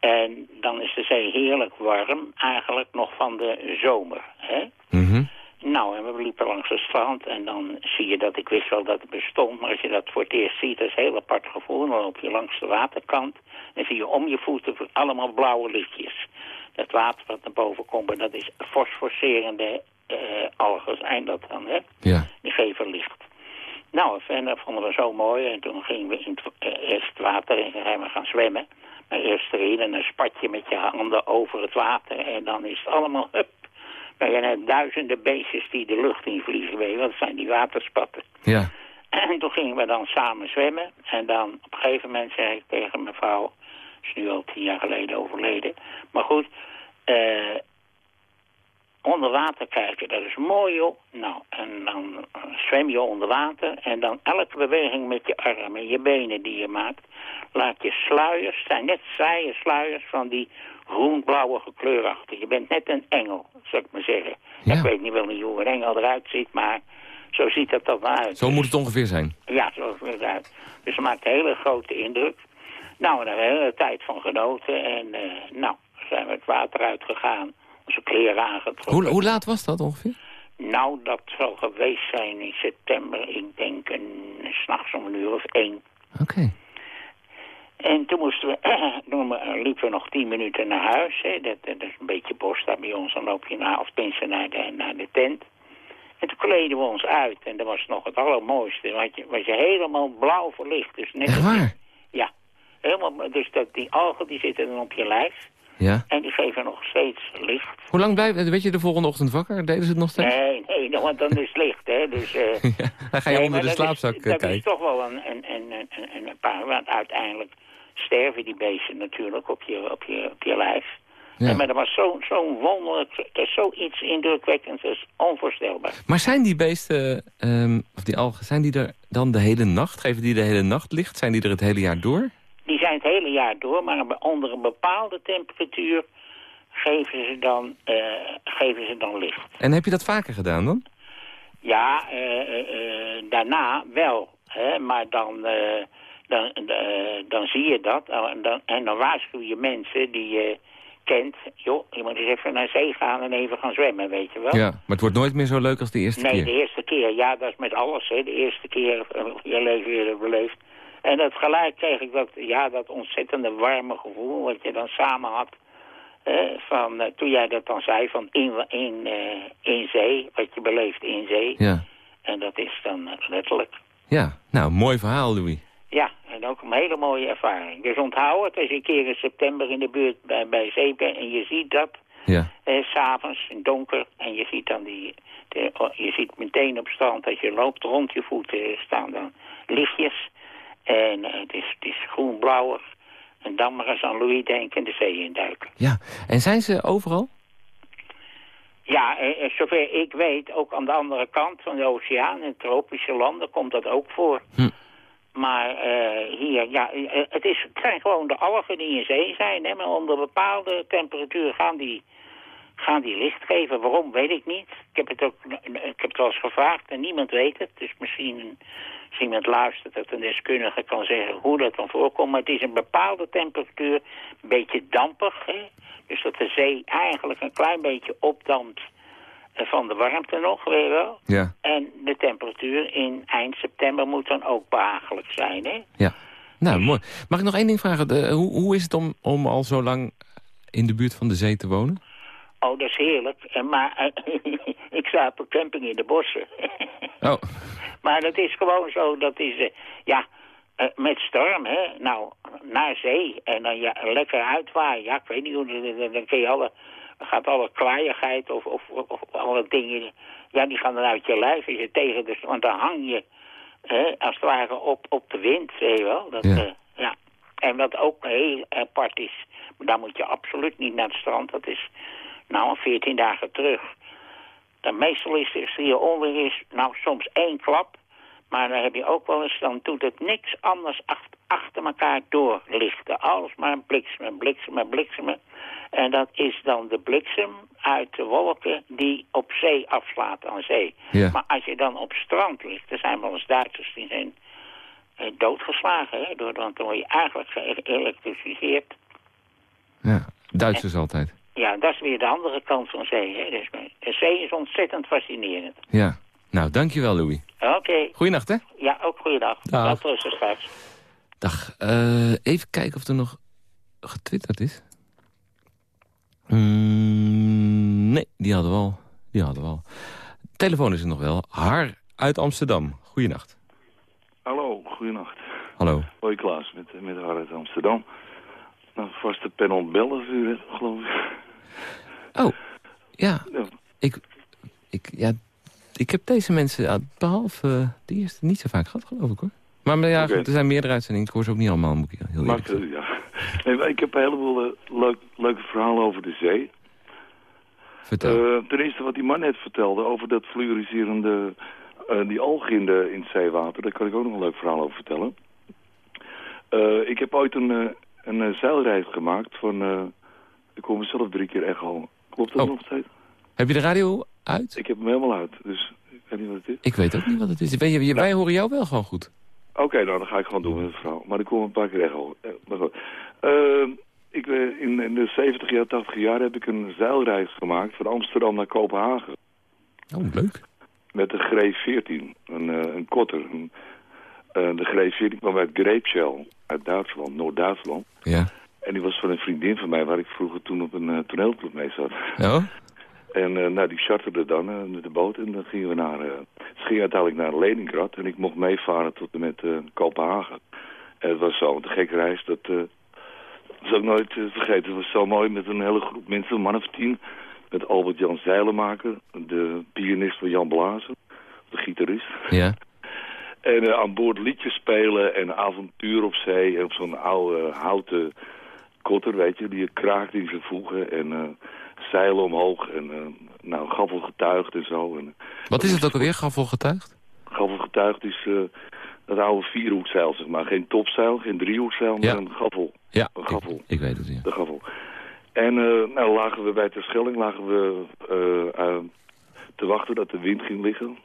En dan is de zee heerlijk warm, eigenlijk nog van de zomer. Hè? Mhm. Nou, en we liepen langs het strand en dan zie je dat, ik wist wel dat het bestond, maar als je dat voor het eerst ziet, dat is een heel apart gevoel. Dan loop je langs de waterkant en zie je om je voeten allemaal blauwe lichtjes. Dat water wat naar boven komt, dat is fosforcerende eh algen zijn dat dan, hè? Ja. Die geven licht. Nou, en dat vonden we zo mooi. En toen gingen we in het, eh, eerst het water in en zijn we gaan zwemmen. Maar eerst erin en dan spat je met je handen over het water. En dan is het allemaal, hup. Nou, je hebt duizenden beestjes die de lucht in vliegen, weet je, wel. dat zijn die waterspatten. Ja. En toen gingen we dan samen zwemmen. En dan op een gegeven moment zei ik tegen mijn vrouw... is nu al tien jaar geleden overleden. Maar goed, eh, onder water kijken, dat is mooi joh. Nou, en dan eh, zwem je onder water. En dan elke beweging met je armen en je benen die je maakt... laat je sluiers, zijn net saaie sluiers van die groen-blauwige kleur achter. Je bent net een engel, zou ik maar zeggen. Ja. Ik weet niet wel niet hoe een engel eruit ziet, maar zo ziet dat er wel uit. Zo moet het ongeveer zijn. Ja, zo ziet het eruit. Dus het maakt een hele grote indruk. Nou, daar hebben we een hele tijd van genoten. En eh, nou, zijn we het water uitgegaan. Onze kleren aangetrokken. Hoe, hoe laat was dat ongeveer? Nou, dat zal geweest zijn in september. Ik denk een, s'nachts om een uur of één. Oké. En toen moesten we, toen liepen we nog tien minuten naar huis. Hè. Dat, dat is een beetje bos daar bij ons. Dan loop je naar, of tenminste naar de, naar de tent. En toen kleden we ons uit. En dat was nog het allermooiste. Want je, was je helemaal blauw verlicht. Dus net Echt waar? Ja. Helemaal, dus dat, die algen die zitten dan op je lijf. Ja. En die geven nog steeds licht. Hoe lang blijft, weet je de volgende ochtend wakker? Deden ze het nog steeds? Nee, nee, nou, want dan is het licht, hè. Dus, eh, Ja, dan ga je nee, onder de slaapzak is, eh, Dat is kijken. toch wel een, een, een, een, een paar, want uiteindelijk sterven die beesten natuurlijk op je, op je, op je lijf. Ja. En, maar dat was zo'n zo wonderlijk, dat is zoiets indrukwekkends, dat is onvoorstelbaar. Maar zijn die beesten, ehm, of die algen, zijn die er dan de hele nacht? Geven die de hele nacht licht? Zijn die er het hele jaar door? Die zijn het hele jaar door, maar onder een bepaalde temperatuur geven ze dan, eh, geven ze dan licht. En heb je dat vaker gedaan dan? Ja, eh, eh, daarna wel. Hè? Maar dan, dan, eh, dan zie je dat. Oh, En dan, en dan waarschuw je mensen die je kent. Joh, je moet eens even naar zee gaan en even gaan zwemmen, weet je wel. Ja, maar het wordt nooit meer zo leuk als de eerste nee, keer. de eerste keer. Ja, dat is met alles. Hè. De eerste keer eh, je leven weer beleefd. En dat gelijk kreeg ik dat, ja, dat ontzettende warme gevoel wat je dan samen had. van, eh, toen jij dat dan zei, van in, in, in zee, wat je beleeft in zee. Ja. En dat is dan letterlijk. ja, nou, mooi verhaal, Louis. Ja, en ook een hele mooie ervaring. Dus onthoud het als je een keer in september in de buurt bij, bij zee bent en je ziet dat, Ja, eh, s'avonds in donker, en je ziet dan die, de, oh, je ziet meteen op strand als je loopt rond je voeten staan dan lichtjes. En eh, het, is, het is groen-blauwig. En dan maar eens aan Louis denken en de zee induiken. ja. En zijn ze overal? Ja, eh, eh, zover ik weet, ook aan de andere kant van de oceaan, in tropische landen, komt dat ook voor. Hm. Maar eh, hier, ja, eh, het, is, het zijn gewoon de algen die in zee zijn. Hè, maar onder bepaalde temperatuur gaan die, gaan die licht geven. Waarom, weet ik niet. Ik heb het ook ik heb het wel eens gevraagd en niemand weet het. Dus misschien als iemand luistert dat een deskundige kan zeggen hoe dat dan voorkomt. Maar het is een bepaalde temperatuur, een beetje dampig. Hè? Dus dat de zee eigenlijk een klein beetje opdampt van de warmte nog, weet je wel. Ja, En de temperatuur in eind september moet dan ook behagelijk zijn, hè? ja. Nou, mooi. Mag ik nog één ding vragen? De- hoe, hoe is het om, om al zo lang in de buurt van de zee te wonen? Oh, dat is heerlijk. Maar eh, ik sta op een camping in de bossen. Oh, maar dat is gewoon zo, dat is, eh, ja, eh, met storm, hè. Nou, naar zee en dan ja, lekker uitwaaien. Ja, ik weet niet hoe, dan kun je alle, gaat alle kwaaiigheid of, of, of, alle dingen, ja, die gaan dan uit je lijf. Als je tegen de, want dan hang je, hè, als het ware, op, op de wind, weet je wel. Dat, Ja. eh, ja. En wat ook heel apart is, daar moet je absoluut niet naar het strand. Dat is, nou, 14 dagen terug. Dan meestal is het, als hier onder is, nou, soms één klap. Maar dan heb je ook wel eens, dan doet het niks anders ach- achter elkaar doorlichten. Alles maar bliksemen, bliksemen, bliksemen. En dat is dan de bliksem uit de wolken die op zee afslaat aan zee. Ja. Maar als je dan op strand ligt, er zijn wel eens Duitsers die zijn eh, doodgeslagen. Hè, door, want dan word je eigenlijk geëlektrificeerd. ja. Duitsers altijd. Ja, dat is weer de andere kant van zee. Hè. Dus de zee is ontzettend fascinerend. Ja. Nou, dankjewel, Louis. Oké, Goeienacht, hè? ja, ook goeiedag. Dag. Tot straks. Dag. Eh, even kijken of er nog getwitterd is. Mm, nee, die hadden we al. Die hadden we al. Telefoon is er nog wel. Har uit Amsterdam. Goeienacht. Hallo, goedenacht. Hallo. Hoi Klaas, met, met haar uit Amsterdam. Nou, vaste panel bellen geloof ik. Oh, ja. Ja. Ik, ik, ja, ik heb deze mensen, behalve eh, de eerste, niet zo vaak gehad, geloof ik, hoor. Maar, maar ja, er zijn meerdere uitzendingen. Ik hoor ze ook niet allemaal, moet ik heel eerlijk eh, ja. Nee, maar ik heb een heleboel eh, leuk, leuke verhalen over de zee. Vertel. Eh, ten eerste wat die man net vertelde over dat fluoriserende, eh, die algen in, de, in het zeewater. Daar kan ik ook nog een leuk verhaal over vertellen. Ik heb ooit een, een zeilreis gemaakt van, ik kom mezelf drie keer echo. Klopt dat Oh. nog steeds? heb je de radio uit? Ik heb hem helemaal uit, dus ik weet niet wat het is. Ik weet ook niet wat het is. Weet je, wij horen jou wel gewoon goed. Oké, nou dan ga ik gewoon doen met het verhaal. Maar ik kom een paar keer echo. Eh, Maar goed. Eh, ik, eh, in, in de 70 jaar, 80 jaar heb ik een zeilreis gemaakt van Amsterdam naar Kopenhagen. Oh, leuk. Met de Greef 14, een, eh, een kotter. Een, de Greef 14 kwam uit Greepschel, uit Duitsland, Noord-Duitsland. Ja. En die was van een vriendin van mij, waar ik vroeger toen op een toneelclub mee zat. Oh? En eh, nou, die charterde dan eh, met de boot en dan gingen we naar... eh ze gingen uiteindelijk naar Leningrad en ik mocht meevaren tot en met eh, Kopenhagen. En het was zo'n te gekke reis, dat, eh dat zal ik nooit eh, vergeten. Het was zo mooi met een hele groep mensen, een man of tien. Met Albert-Jan Zeilenmaker, de pianist van Jan Blazen, de gitarist. Ja. En eh, aan boord liedjes spelen en avontuur op zee. En op zo'n oude houten kotter, weet je, die je kraakt in zijn voegen. En eh, zeilen omhoog en uh, nou, gaffel getuigd en zo. En, Wat is het ook alweer, gaffel getuigd? Gaffel getuigd is uh, dat oude vierhoekzeil, zeg maar. Geen topzeil, geen driehoekzeil, maar een gaffel. Ja, Een gaffel. ik, ik weet het, ja. De gaffel. En eh, nou lagen we bij Terschelling lagen we eh, eh, te wachten dat de wind ging liggen.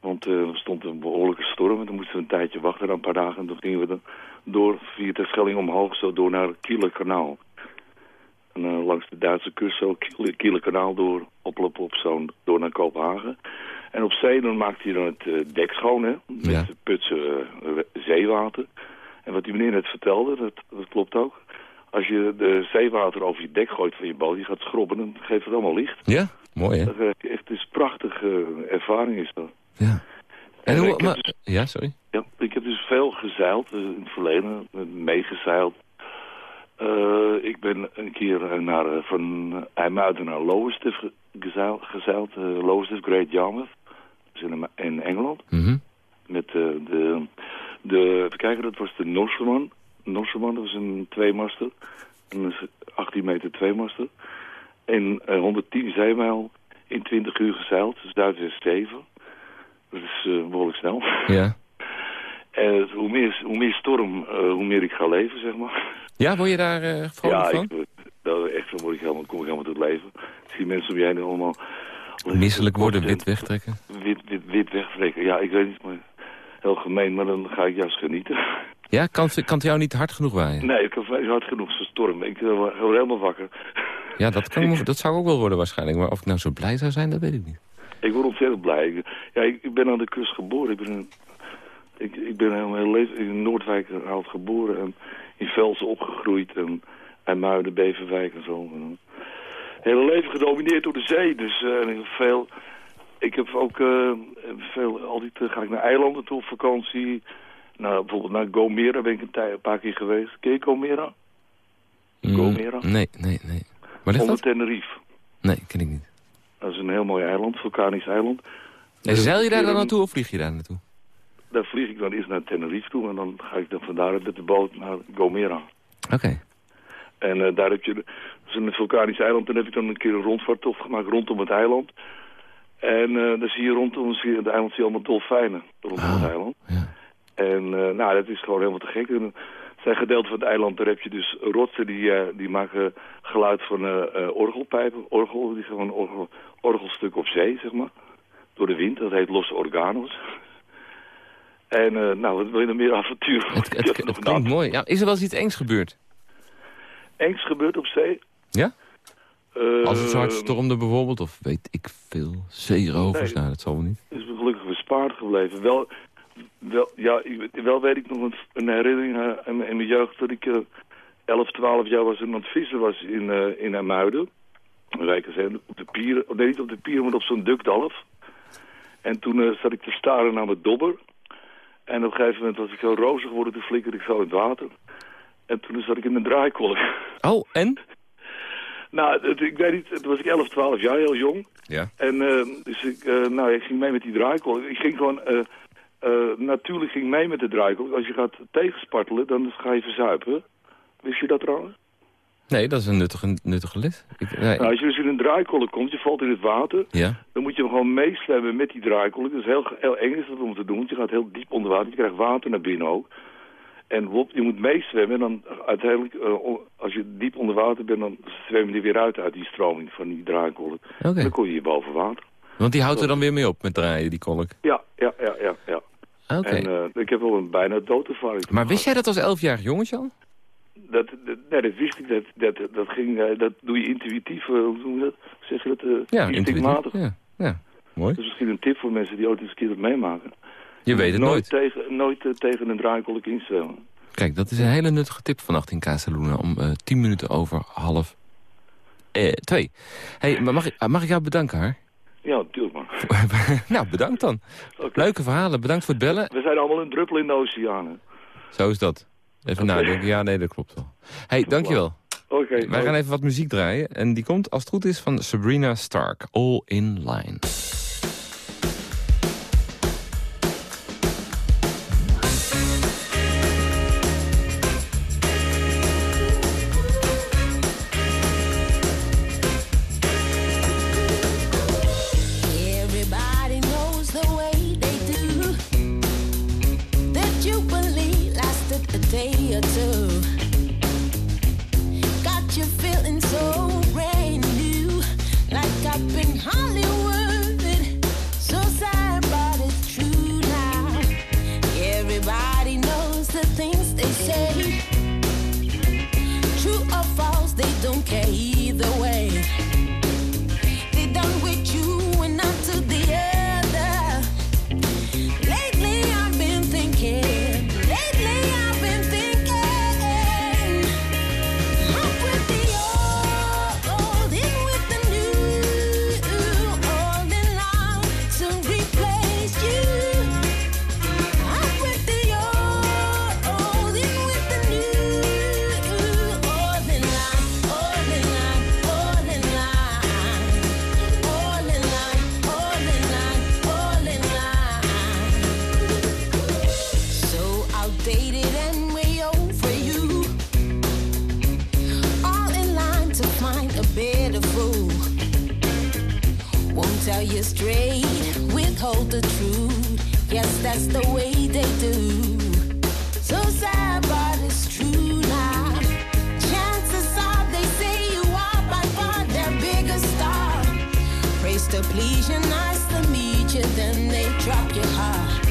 Want eh, er stond een behoorlijke storm en dan moesten we een tijdje wachten, dan een paar dagen. En toen gingen we dan door via Terschelling omhoog, zo door naar Kielerkanaal. En eh, langs de Duitse kust zo Kiele- Kielerkanaal door, oplopen op zo'n, door naar Kopenhagen. En op zee dan maakte je dan het eh, dek schoon, hè, met Ja. putse eh, zeewater. En wat die meneer net vertelde, dat, dat klopt ook. Als je de zeewater over je dek gooit van je boot, je gaat schrobben, dan geeft het allemaal licht. Ja? Mooi, hè? Dat is echt een prachtige ervaring is dat. Ja. En En hoe... ik heb maar- dus- Ja, sorry. Ja, ik heb dus veel gezeild in het verleden, meegezeild. Eh, ik ben een keer eh, naar, eh, van IJmuiden naar Lowestoft ge- gezeild, gezeild Lowestoft Great Yarmouth. Dat is in, in Engeland. Mhm. Met de, de, even kijken, dat was de Nosserman. Nosserman, dat was een tweemaster. Een 18 meter tweemaster. En eh, 110 zeemijl in 20 uur gezeild. Dus Duits steven. Dat is eh, behoorlijk snel. Ja. En Eh, hoe, meer, hoe meer storm, eh, hoe meer ik ga leven, zeg maar. Ja, word je daar eh vrolijk ja, van? ik, dat, echt, dan word ik helemaal, kom ik helemaal tot leven. Ik zie mensen om je heen allemaal... Misselijk worden, en wit wegtrekken. Wit, wit, wit wegtrekken. Ja, ik weet niet, maar heel gemeen, maar dan ga ik juist genieten. Ja, kan, kan het jou niet hard genoeg waaien? Nee, ik heb hard genoeg zo'n storm. Ik uh, word helemaal wakker. Ja, dat, kan, dat zou ook wel worden waarschijnlijk. Maar of ik nou zo blij zou zijn, dat weet ik niet. Ik word ontzettend blij. Ik, ja, ik, ik ben aan de kust geboren. Ik ben, een- ik, ik ben heel mijn leven in Noordwijk oud geboren. En in Velsen opgegroeid. En, en Muiden, Beverwijk en zo. En, hele leven gedomineerd door de zee. Dus eh, en veel... Ik heb ook eh, veel... Altijd eh, ga ik naar eilanden toe op vakantie. Nou, bijvoorbeeld naar Gomera ben ik een, tij- een paar keer geweest. Ken je Gomera? Mm, Gomera? Nee, nee, nee. Waar ligt Onder dat? Tenerife. Nee, ken ik niet. Dat is een heel mooi eiland, vulkanisch eiland. En zeil je daar dan naartoe of vlieg je daar naartoe? Daar vlieg ik dan eerst naar Tenerife toe en dan ga ik dan vandaar met de boot naar Gomera. Oké. En eh, daar heb je, dat is een vulkanisch eiland, dan heb ik dan een keer een rondvaarttocht gemaakt rondom het eiland. En eh, dan zie je rondom zie je, het eiland zie je allemaal dolfijnen rondom Ah, het eiland. ja. En eh, nou, dat is gewoon helemaal te gek. En, zijn gedeelten van het eiland, daar heb je dus rotsen die, die maken geluid van orgelpijpen. Orgel, die gewoon orgel, orgelstuk op zee, zeg maar. Door de wind, dat heet losse organos. En eh, nou, wat wil je nog meer avontuur? Het, klinkt mooi. Ja, is er wel eens iets engs gebeurd? Engs gebeurd op zee. Ja? Eh, Als het zo hard stormde bijvoorbeeld, of weet ik veel, zeerovers, Nee. nou dat zal wel niet. is me gelukkig bespaard gebleven. Wel, wel, ja, ik- wel weet ik nog een, een herinnering eh, in, mijn- jeugd dat ik eh 11, 12 jaar was en aan het vissen was in, eh in Amuiden. Rijken zijn op de pieren, nee niet op de pieren, maar op zo'n dukdalf. En toen zat ik te staren naar mijn dobber. En op een gegeven moment was ik heel rozig geworden, toen flikkerde ik zo in het water. En toen zat ik in een draaikolk. Oh, en? nou, het, ik weet niet, toen was ik 11, 12 jaar, heel jong. Ja. En eh, dus ik, eh, nou, ik ging mee met die draaikolk. Ik ging gewoon, eh, eh, natuurlijk ging mee met de draaikolk. Als je gaat tegenspartelen, dan ga je verzuipen. Wist je dat trouwens? Nee, dat is een nuttige, nuttige les. Ik, nee. Nou, als je dus in een draaikolk komt, je valt in het water. Ja. Dan moet je hem gewoon meeswemmen met die draaikolk. Dat is heel, heel eng is dat om te doen, want je gaat heel diep onder water. Je krijgt water naar binnen ook. En wop, je moet meezwemmen en dan uiteindelijk, eh, als je diep onder water bent, dan zwem je er weer uit uit die stroming van die draaikolk. Oké. Dan kom je hier boven water. Want die houdt er dan weer mee op met draaien, die kolk. Ja, ja, ja, ja. ja. Oké. En eh, ik heb wel een bijna doodervaring. Maar wist jij dat als elfjarig jongetje al? Dat, dat, nee, dat wist ik. Dat, dat, dat, ging, eh, dat doe je intuïtief. eh, hoe noem je dat? Zeg je dat? eh, Ja, instinctmatig. intuïtief. Ja, ja. mooi. Dat is misschien een tip voor mensen die ooit eens een keer dat meemaken. Je weet het nooit. Tegen, nooit eh, tegen een draaikolk instellen. Kijk, dat is een hele nuttige tip vannacht in Casaluna om eh, tien minuten over half eh, twee. hey, maar mag, ik- mag ik jou bedanken, haar? Ja, natuurlijk maar. nou, bedankt dan. Leuke verhalen, bedankt voor het bellen. We zijn allemaal een druppel in de oceaan. hè. Zo is dat. Even nadenken. Ja, nee, dat klopt wel. hey, dankjewel. Oké. Wij gaan even wat muziek draaien. En die komt, als het goed is, van Sabrina Stark. All in Line. Tell you straight, withhold the truth. Yes, that's the way they do. So sad, but it's true now. Chances are they say you are by far their biggest star. Praise to please you, nice to meet you, then they drop your heart.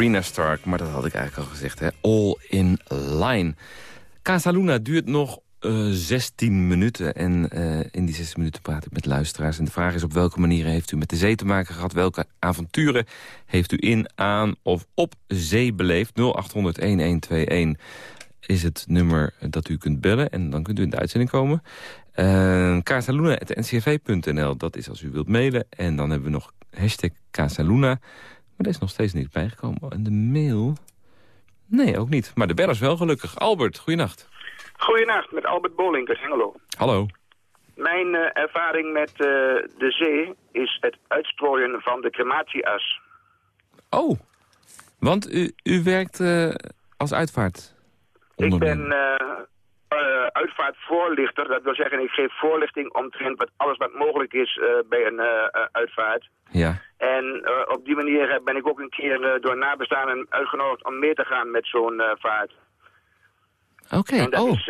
Sabrina Stark, maar dat had ik eigenlijk al gezegd, hè? All in line. Casa Luna duurt nog eh 16 minuten. En eh, in die 16 minuten praat ik met luisteraars. En de vraag is op welke manieren heeft u met de zee te maken gehad? Welke avonturen heeft u in, aan of op zee beleefd? 0800-1121 is het nummer dat u kunt bellen. En dan kunt u in de uitzending komen. Uh, casaluna.ncv.nl, dat is als u wilt mailen. En dan hebben we nog hashtag Casaluna. Maar er is nog steeds niet bijgekomen. En de mail... Nee, ook niet. Maar de bellers wel gelukkig. Albert, goeienacht. Goedenacht, met Albert Bolink uit Hengelo. Hallo. Mijn eh, ervaring met eh, de zee is het uitstrooien van de crematieas. Oh, want u, u werkt eh, als uitvaart. Ik ben eh, uitvaartvoorlichter. Dat wil zeggen, ik geef voorlichting omtrent wat alles wat mogelijk is eh, bij een eh, uitvaart. Ja. En op die manier ben ik ook een keer door nabestaanden uitgenodigd om mee te gaan met zo'n vaart. Oké, En dat oh. is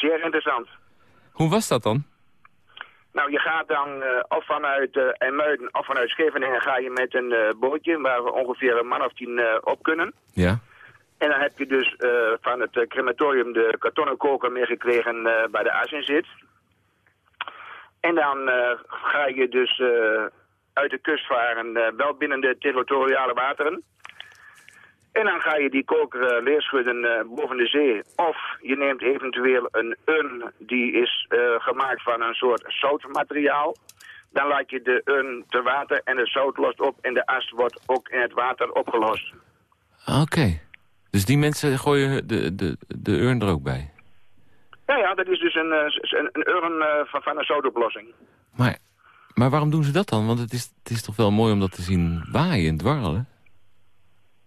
zeer interessant. Hoe was dat dan? Nou, je gaat dan of vanuit uh, Emuiden of vanuit Scheveningen ga je met een bootje waar we ongeveer een man of tien op kunnen. Ja. En dan heb je dus eh, van het eh, crematorium de kartonnen koker meegekregen eh, bij de as in zit. En dan ga je dus uit de kust varen, wel binnen de territoriale wateren. En dan ga je die koker leerschudden boven de zee. Of je neemt eventueel een urn die is gemaakt van een soort zoutmateriaal. Dan laat je de urn te water en het zout lost op en de as wordt ook in het water opgelost. Oké. Dus die mensen gooien de, de, de urn er ook bij? Ja, ja, dat is dus een, eh, een, een urn eh, van, van een zoutoplossing. Maar, maar waarom doen ze dat dan? Want het is, het is toch wel mooi om dat te zien waaien en dwarrelen?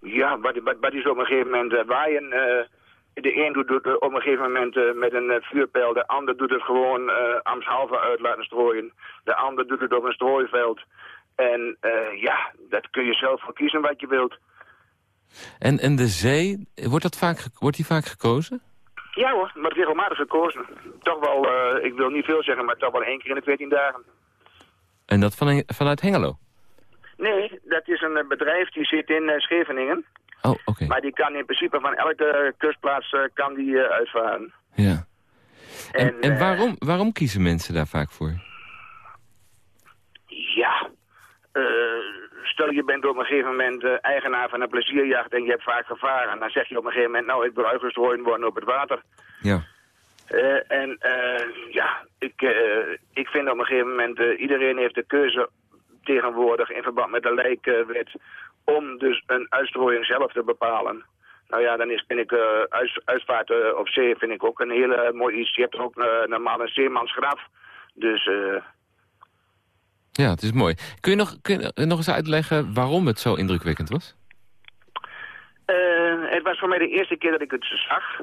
Ja, maar, die- maar, die is op een gegeven moment eh, waaien. de een doet het op een gegeven moment met een vuurpijl, de ander doet het gewoon uh, ambtshalve uit laten strooien. De ander doet het op een strooiveld. En ja, dat kun je zelf voor kiezen wat je wilt. En, en de zee, wordt, dat vaak, wordt die vaak gekozen? Ja hoor, maar regelmatig gekozen. Toch wel, eh, ik wil niet veel zeggen, maar toch wel één keer in de 14 dagen. En dat van, vanuit Hengelo? Nee, dat is een bedrijf die zit in eh, Scheveningen. Oh, oké. Maar die kan in principe van elke kustplaats eh, kan die, uitvaren. Ja. En, En, en waarom, waarom kiezen mensen daar vaak voor? Ja, eh, stel je bent op een gegeven moment eh, eigenaar van een plezierjacht en je hebt vaak gevaar. En dan zeg je op een gegeven moment, nou ik wil uitgestrooid worden op het water. Ja. Eh, en eh, ja, ik, ik vind op een gegeven moment, iedereen heeft de keuze tegenwoordig in verband met de lijkwet om dus een uitstrooiing zelf te bepalen. Nou ja, dan is, vind ik uh, uit, uitvaart op zee vind ik ook een hele mooi iets. Je hebt ook eh, normaal een zeemansgraf. Dus eh, Ja, het is mooi. Kun je nog, kun je nog eens uitleggen waarom het zo indrukwekkend was? Eh, het was voor mij de eerste keer dat ik het zag.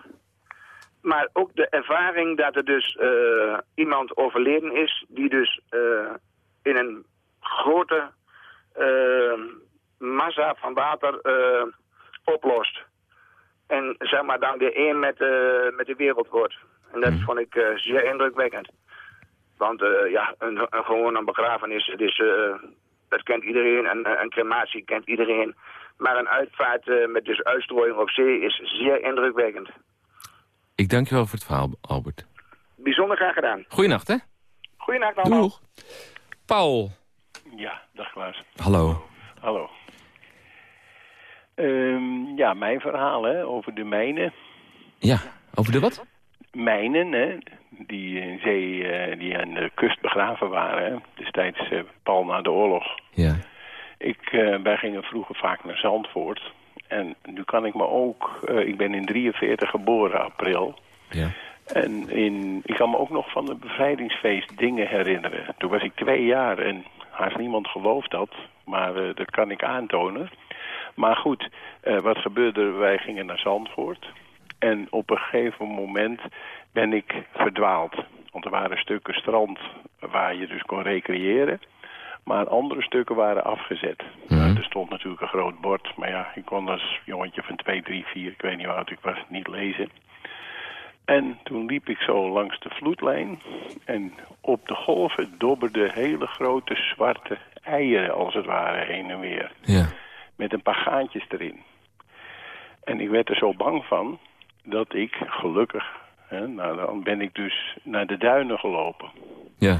Maar ook de ervaring dat er dus eh, iemand overleden is... die dus eh, in een grote massa van water oplost. En zeg maar dan weer één met, met de wereld wordt. En dat vond ik zeer indrukwekkend. Want eh, ja, een, een, gewoon een begrafenis, het is, eh, dat kent iedereen. Een, een crematie kent iedereen. Maar een uitvaart eh, met dus uitstrooiing op zee is zeer indrukwekkend. Ik dank je wel voor het verhaal, Albert. Bijzonder graag gedaan. Goeienacht, hè? Goeienacht allemaal. Doeg. Paul. Ja, dag Klaas. Hallo. Hallo. Ehm, ja, mijn verhaal hè, over de mijnen. Ja, over de wat? Mijnen, hè, die in zee, eh, die aan de kust begraven waren, hè, destijds eh, pal na de oorlog. Ja. Ik, eh, wij gingen vroeger vaak naar Zandvoort. En nu kan ik me ook, ik ben in 43 geboren, april. Ja. En in, ik kan me ook nog van het bevrijdingsfeest dingen herinneren. Toen was ik twee jaar en haast niemand gelooft dat. Maar dat kan ik aantonen. Maar goed, wat gebeurde er? Wij gingen naar Zandvoort. En op een gegeven moment ben ik verdwaald. Want er waren stukken strand waar je dus kon recreëren. Maar andere stukken waren afgezet. Nou, er stond natuurlijk een groot bord. Maar ja, ik kon als jongetje van 2, 3, 4, ik weet niet hoe oud ik was, niet lezen. En toen liep ik zo langs de vloedlijn. En op de golven dobberden hele grote zwarte eieren, als het ware, heen en weer. Ja. Met een paar gaatjes erin. En ik werd er zo bang van dat ik, gelukkig, hè, nou, dan ben ik dus naar de duinen gelopen. Ja.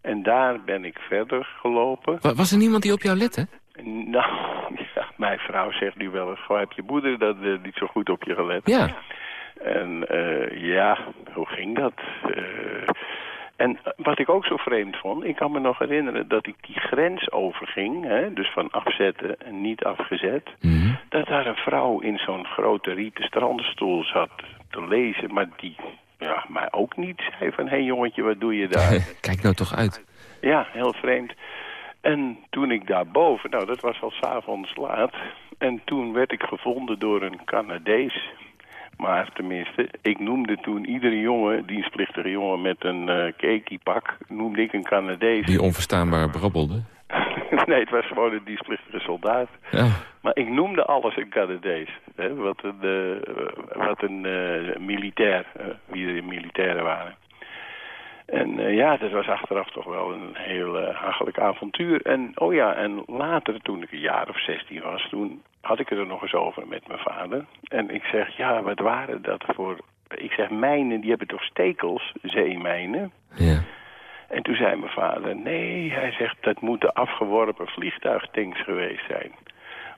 En daar ben ik verder gelopen. Wa- Was er niemand die op jou lette? Nou, ja, mijn vrouw zegt nu wel eens, "Goh, heb je moeder dat eh, niet zo goed op je gelet? Ja. En eh, ja, hoe ging dat? Eh, en wat ik ook zo vreemd vond, ik kan me nog herinneren dat ik die grens overging, hè, dus van afzetten en niet afgezet, dat daar een vrouw in zo'n grote rieten strandstoel zat te lezen, maar die ja, mij ook niet zei van, hé hey, jongetje, wat doe je daar? Kijk nou toch uit. Ja, heel vreemd. En toen ik daarboven, nou dat was al s'avonds laat, en toen werd ik gevonden door een Canadees. Maar tenminste, ik noemde toen iedere jongen, dienstplichtige jongen met een eh kekipak, noemde ik een Canadees. Die onverstaanbaar brabbelde. nee, het was gewoon een dienstplichtige soldaat. Ja. Maar ik noemde alles een Canadees. Hè, wat een, eh, wat een eh, militair, wie er militairen waren. En eh, ja, dat was achteraf toch wel een heel eh, hachelijk avontuur. En oh ja, en later, toen ik een jaar of 16 was, toen had ik het er nog eens over met mijn vader. En ik zeg, ja, wat waren dat voor... Ik zeg, mijnen, die hebben toch stekels, zeemijnen? Ja. En toen zei mijn vader, nee, hij zegt, dat moeten afgeworpen vliegtuigtanks geweest zijn.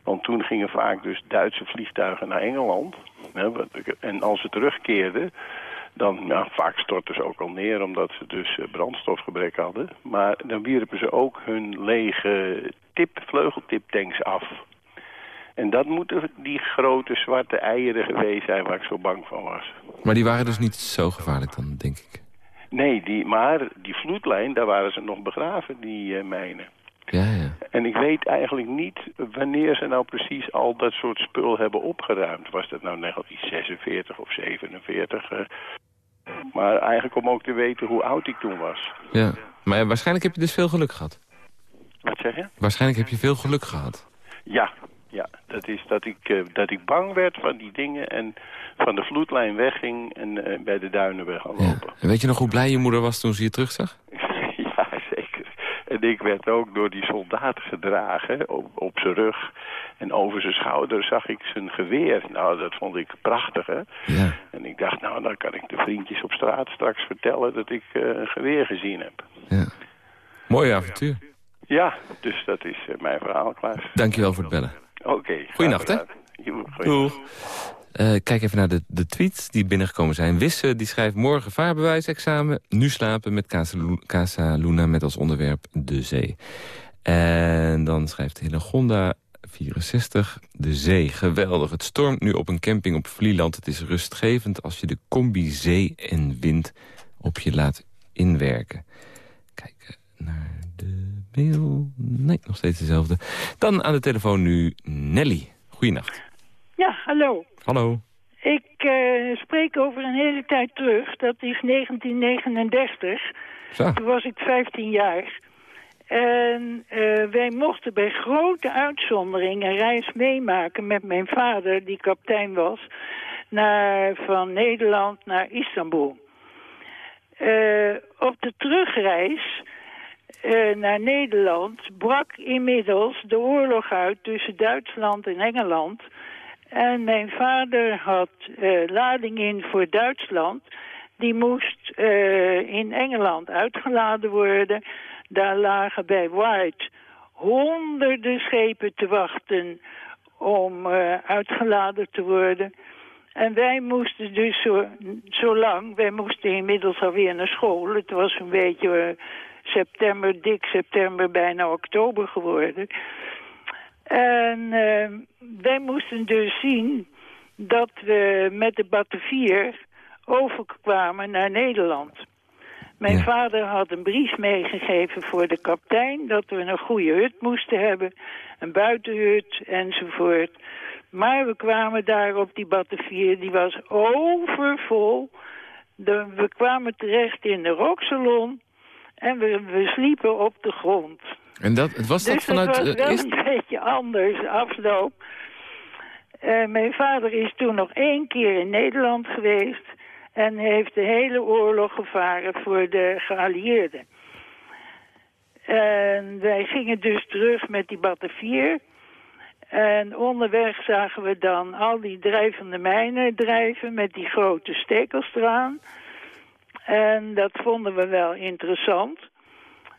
Want toen gingen vaak dus Duitse vliegtuigen naar Engeland. Hè, en als ze terugkeerden, dan, ja, vaak stortten ze ook al neer omdat ze dus eh, brandstofgebrek hadden. Maar dan wierpen ze ook hun lege tip, vleugeltiptanks af. En dat moeten die grote zwarte eieren geweest zijn waar ik zo bang van was. Maar die waren dus niet zo gevaarlijk dan, denk ik. Nee, die, maar die vloedlijn, daar waren ze nog begraven, die eh, mijnen. Ja, ja. En ik weet eigenlijk niet wanneer ze nou precies al dat soort spul hebben opgeruimd. Was dat nou 1946 of 47? eh? Maar eigenlijk om ook te weten hoe oud ik toen was. ja. Maar ja, waarschijnlijk heb je dus veel geluk gehad. Wat zeg je? Waarschijnlijk heb je veel geluk gehad. Ja, ja. Dat is dat ik, eh, dat ik bang werd van die dingen en van de vloedlijn wegging en eh, bij de duinen weg gaan lopen. En weet je nog hoe blij je moeder was toen ze je terugzag? ja. En ik werd ook door die soldaat gedragen op, op zijn rug. En over zijn schouder zag ik zijn geweer. Nou, dat vond ik prachtig, hè. Ja. En ik dacht, nou, dan kan ik de vriendjes op straat straks vertellen dat ik eh, een geweer gezien heb. Mooi avontuur. Ja, dus dat is eh, mijn verhaal, Klaas. Dankjewel voor het bellen. Oké. Goeienacht, hè? Eh, kijk even naar de, de tweets die binnengekomen zijn. Wisse die schrijft morgen vaarbewijsexamen. Nu slapen met Casa, Casa Luna met als onderwerp de zee. En dan schrijft Hillegonda 64. De zee, geweldig. Het stormt nu op een camping op Vlieland. Het is rustgevend als je de combi zee en wind op je laat inwerken. Kijken naar de mail. Nee, nog steeds dezelfde. Dan aan de telefoon nu Nelly. Goeienacht. Ja, hallo. Hallo. Ik eh, spreek over een hele tijd terug. Dat is 1939. Zo. Toen was ik 15 jaar. En eh, wij mochten bij grote uitzondering een reis meemaken met mijn vader, die kapitein was, naar, van Nederland naar Istanbul. Eh, op de terugreis naar Nederland brak inmiddels de oorlog uit tussen Duitsland en Engeland. En mijn vader had eh, lading in voor Duitsland. Die moest eh, in Engeland uitgeladen worden. Daar lagen bij White honderden schepen te wachten om eh, uitgeladen te worden. En wij moesten dus zo, zo lang, wij moesten inmiddels alweer naar school. Het was een beetje september, dik september, bijna oktober geworden. En eh, wij moesten dus zien dat we met de Battenvier overkwamen naar Nederland. Mijn vader had een brief meegegeven voor de kapitein... dat we een goede hut moesten hebben, een buitenhut enzovoort. Maar we kwamen daar op die Battenvier, die was overvol. De, we kwamen terecht in de rooksalon en we, we sliepen op de grond. En dat, was dat dus vanuit... het was eh, wel is- een beetje anders, afloop. Eh, mijn vader is toen nog één keer in Nederland geweest... en heeft de hele oorlog gevaren voor de geallieerden. En wij gingen dus terug met die Battenvier... En onderweg zagen we dan al die drijvende mijnen drijven met die grote stekels eraan. En dat vonden we wel interessant.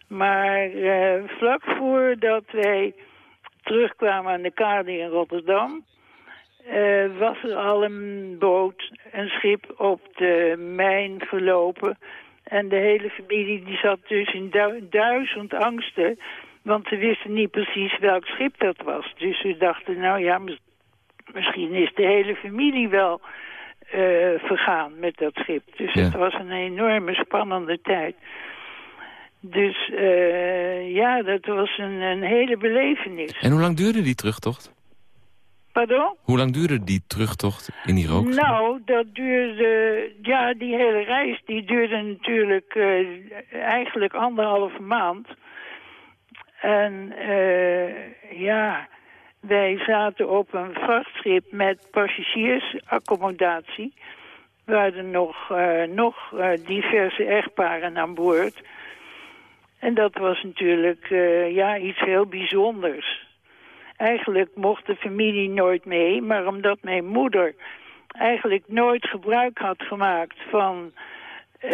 Maar eh, vlak voordat wij terugkwamen aan de kade in Rotterdam... eh, was er al een boot, een schip op de mijn gelopen. En de hele familie die zat dus in du- duizend angsten... want ze wisten niet precies welk schip dat was. Dus ze dachten, nou ja, mis- misschien is de hele familie wel eh, vergaan met dat schip. Dus Ja. het was een enorme spannende tijd. Dus eh, ja, dat was een, een hele belevenis. En hoe lang duurde die terugtocht? Pardon? Hoe lang duurde die terugtocht in die rook? Nou, dat duurde... Ja, die hele reis die duurde natuurlijk eh, eigenlijk anderhalve maand. En eh, ja, wij zaten op een vrachtschip met passagiersaccommodatie. Er waren nog, nog diverse echtparen aan boord. En dat was natuurlijk eh, ja, iets heel bijzonders. Eigenlijk mocht de familie nooit mee, maar omdat mijn moeder eigenlijk nooit gebruik had gemaakt van eh,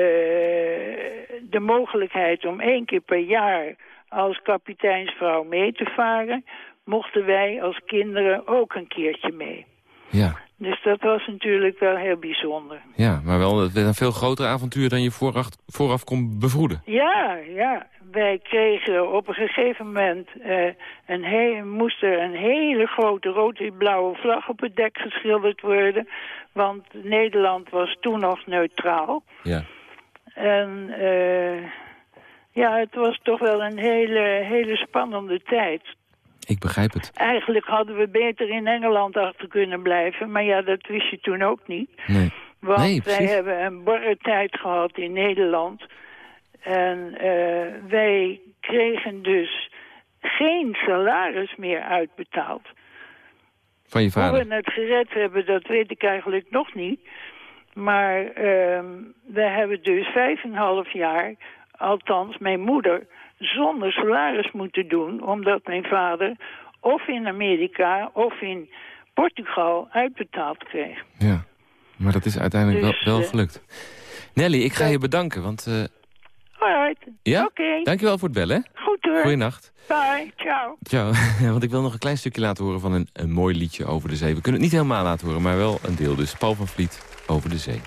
de mogelijkheid om één keer per jaar als kapiteinsvrouw mee te varen, mochten wij als kinderen ook een keertje mee. Ja, Dus dat was natuurlijk wel heel bijzonder. ja, maar wel een veel groter avontuur dan je vooraf, vooraf kon bevroeden. Ja, ja. Wij kregen op een gegeven moment... eh, een he moest er een hele grote rood-blauwe vlag op het dek geschilderd worden. Want Nederland was toen nog neutraal. Ja. En eh, ja, het was toch wel een hele, hele spannende tijd. Ik begrijp het. Eigenlijk hadden we beter in Engeland achter kunnen blijven. Maar ja, dat wist je toen ook niet. Nee. Want Nee, wij hebben een barre tijd gehad in Nederland. En eh, wij kregen dus geen salaris meer uitbetaald. Van je Hoe vader. we het gered hebben, dat weet ik eigenlijk nog niet. Maar ehm we hebben dus vijf en een half jaar, althans mijn moeder, zonder salaris moeten doen, omdat mijn vader of in Amerika of in Portugal uitbetaald kreeg. Ja, maar dat is uiteindelijk Dus, wel, wel eh, gelukt. Nelly, ik ga je bedanken, want... eh, Alright, ja? oké. Dankjewel voor het bellen. Goed hoor. Goeienacht. Bye, ciao. Ciao. Want ik wil nog een klein stukje laten horen van een, een mooi liedje over de zee. We kunnen het niet helemaal laten horen, maar wel een deel. Dus Paul van Vliet, Over de Zee.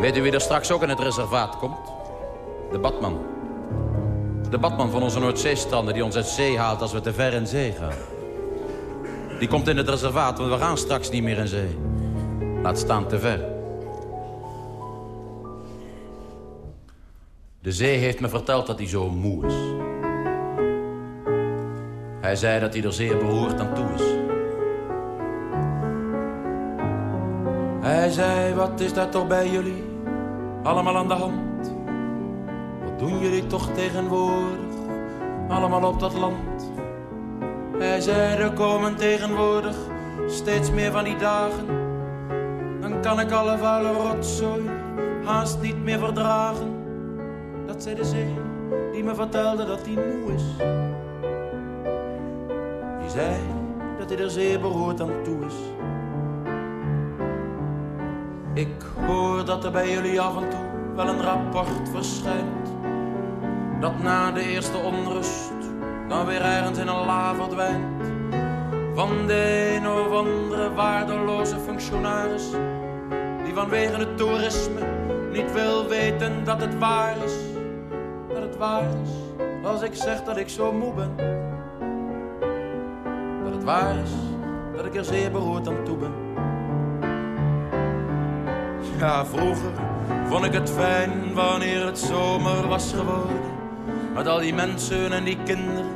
Weet u wie er straks ook in het reservaat komt? De badman. De badman van onze Noordzeestranden die ons uit zee haalt als we te ver in zee gaan. Die komt in het reservaat, want we gaan straks niet meer in zee. Laat staan te ver. De zee heeft me verteld dat hij zo moe is. Hij zei dat hij er zeer beroerd aan toe is. Hij zei, wat is dat toch bij jullie? Allemaal aan de hand. Doen jullie toch tegenwoordig? Allemaal op dat land. Hij zei, er komen tegenwoordig steeds meer van die dagen. Dan kan ik alle vuile rotzooi haast niet meer verdragen. Dat zei de zee, die me vertelde dat hij moe is. Die zei dat hij er zeer beroerd aan toe is. Ik hoor dat er bij jullie af en toe wel een rapport verschijnt. Dat na de eerste onrust dan weer ergens in een la verdwijnt. Van de een of andere waardeloze functionaris. Die vanwege het toerisme niet wil weten dat het waar is. Dat het waar is als ik zeg dat ik zo moe ben. Dat het waar is dat ik er zeer beroerd aan toe ben. Ja, vroeger vond ik het fijn wanneer het zomer was geworden. Met al die mensen en die kinderen,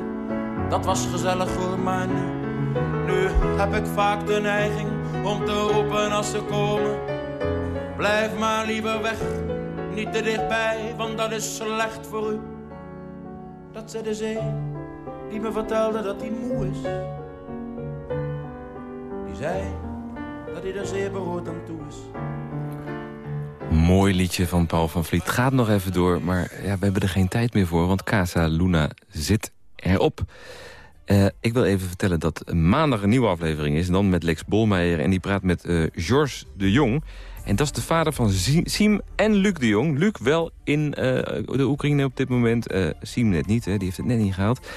dat was gezellig voor mij nu. Nu heb ik vaak de neiging om te roepen als ze komen. Blijf maar liever weg, niet te dichtbij, want dat is slecht voor u. Dat zei de zee, die me vertelde dat hij moe is. Die zei dat hij er zeer beroerd aan toe is. Mooi liedje van Paul van Vliet. Gaat nog even door, maar ja, we hebben er geen tijd meer voor... want Casa Luna zit erop. Eh, ik wil even vertellen dat maandag een nieuwe aflevering is... dan met Lex Bolmeijer en die praat met eh Georges de Jong... En dat is de vader van Siem en Luc de Jong. Luc wel in eh, de Oekraïne op dit moment. eh Siem net niet, hè, die heeft het net niet gehaald.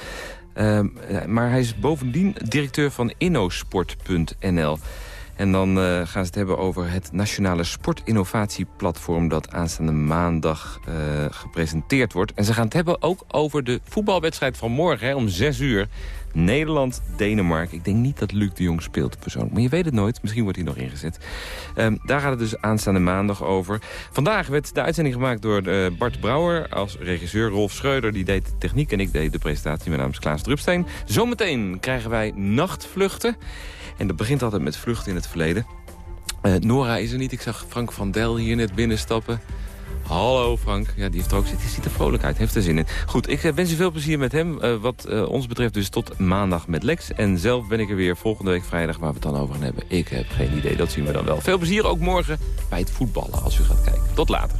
Ehm, eh, maar hij is bovendien directeur van innosport.nl. En dan eh, gaan ze het hebben over het Nationale Sportinnovatieplatform... dat aanstaande maandag eh, gepresenteerd wordt. En ze gaan het hebben ook over de voetbalwedstrijd van morgen om 6 uur. Nederland-Denemarken. Ik denk niet dat Luc de Jong speelt persoonlijk. Maar je weet het nooit. Misschien wordt hij nog ingezet. Ehm, daar gaat het dus aanstaande maandag over. Vandaag werd de uitzending gemaakt door eh, Bart Brouwer als regisseur. Rolf Schreuder die deed de techniek en ik deed de presentatie. Mijn naam is Klaas Drupsteen. Zometeen krijgen wij nachtvluchten. En dat begint altijd met vluchten in het verleden. Eh, Nora is er niet. Ik zag Frank van Del hier net binnenstappen. Hallo Frank. Ja, die heeft er ook ziet er vrolijk uit. Heeft er zin in. Goed, ik eh, wens je veel plezier met hem. Eh, wat ons betreft dus tot maandag met Lex. En zelf ben ik er weer volgende week vrijdag waar we het dan over gaan hebben. Ik heb geen idee. Dat zien we dan wel. Veel plezier ook morgen bij het voetballen als u gaat kijken. Tot later.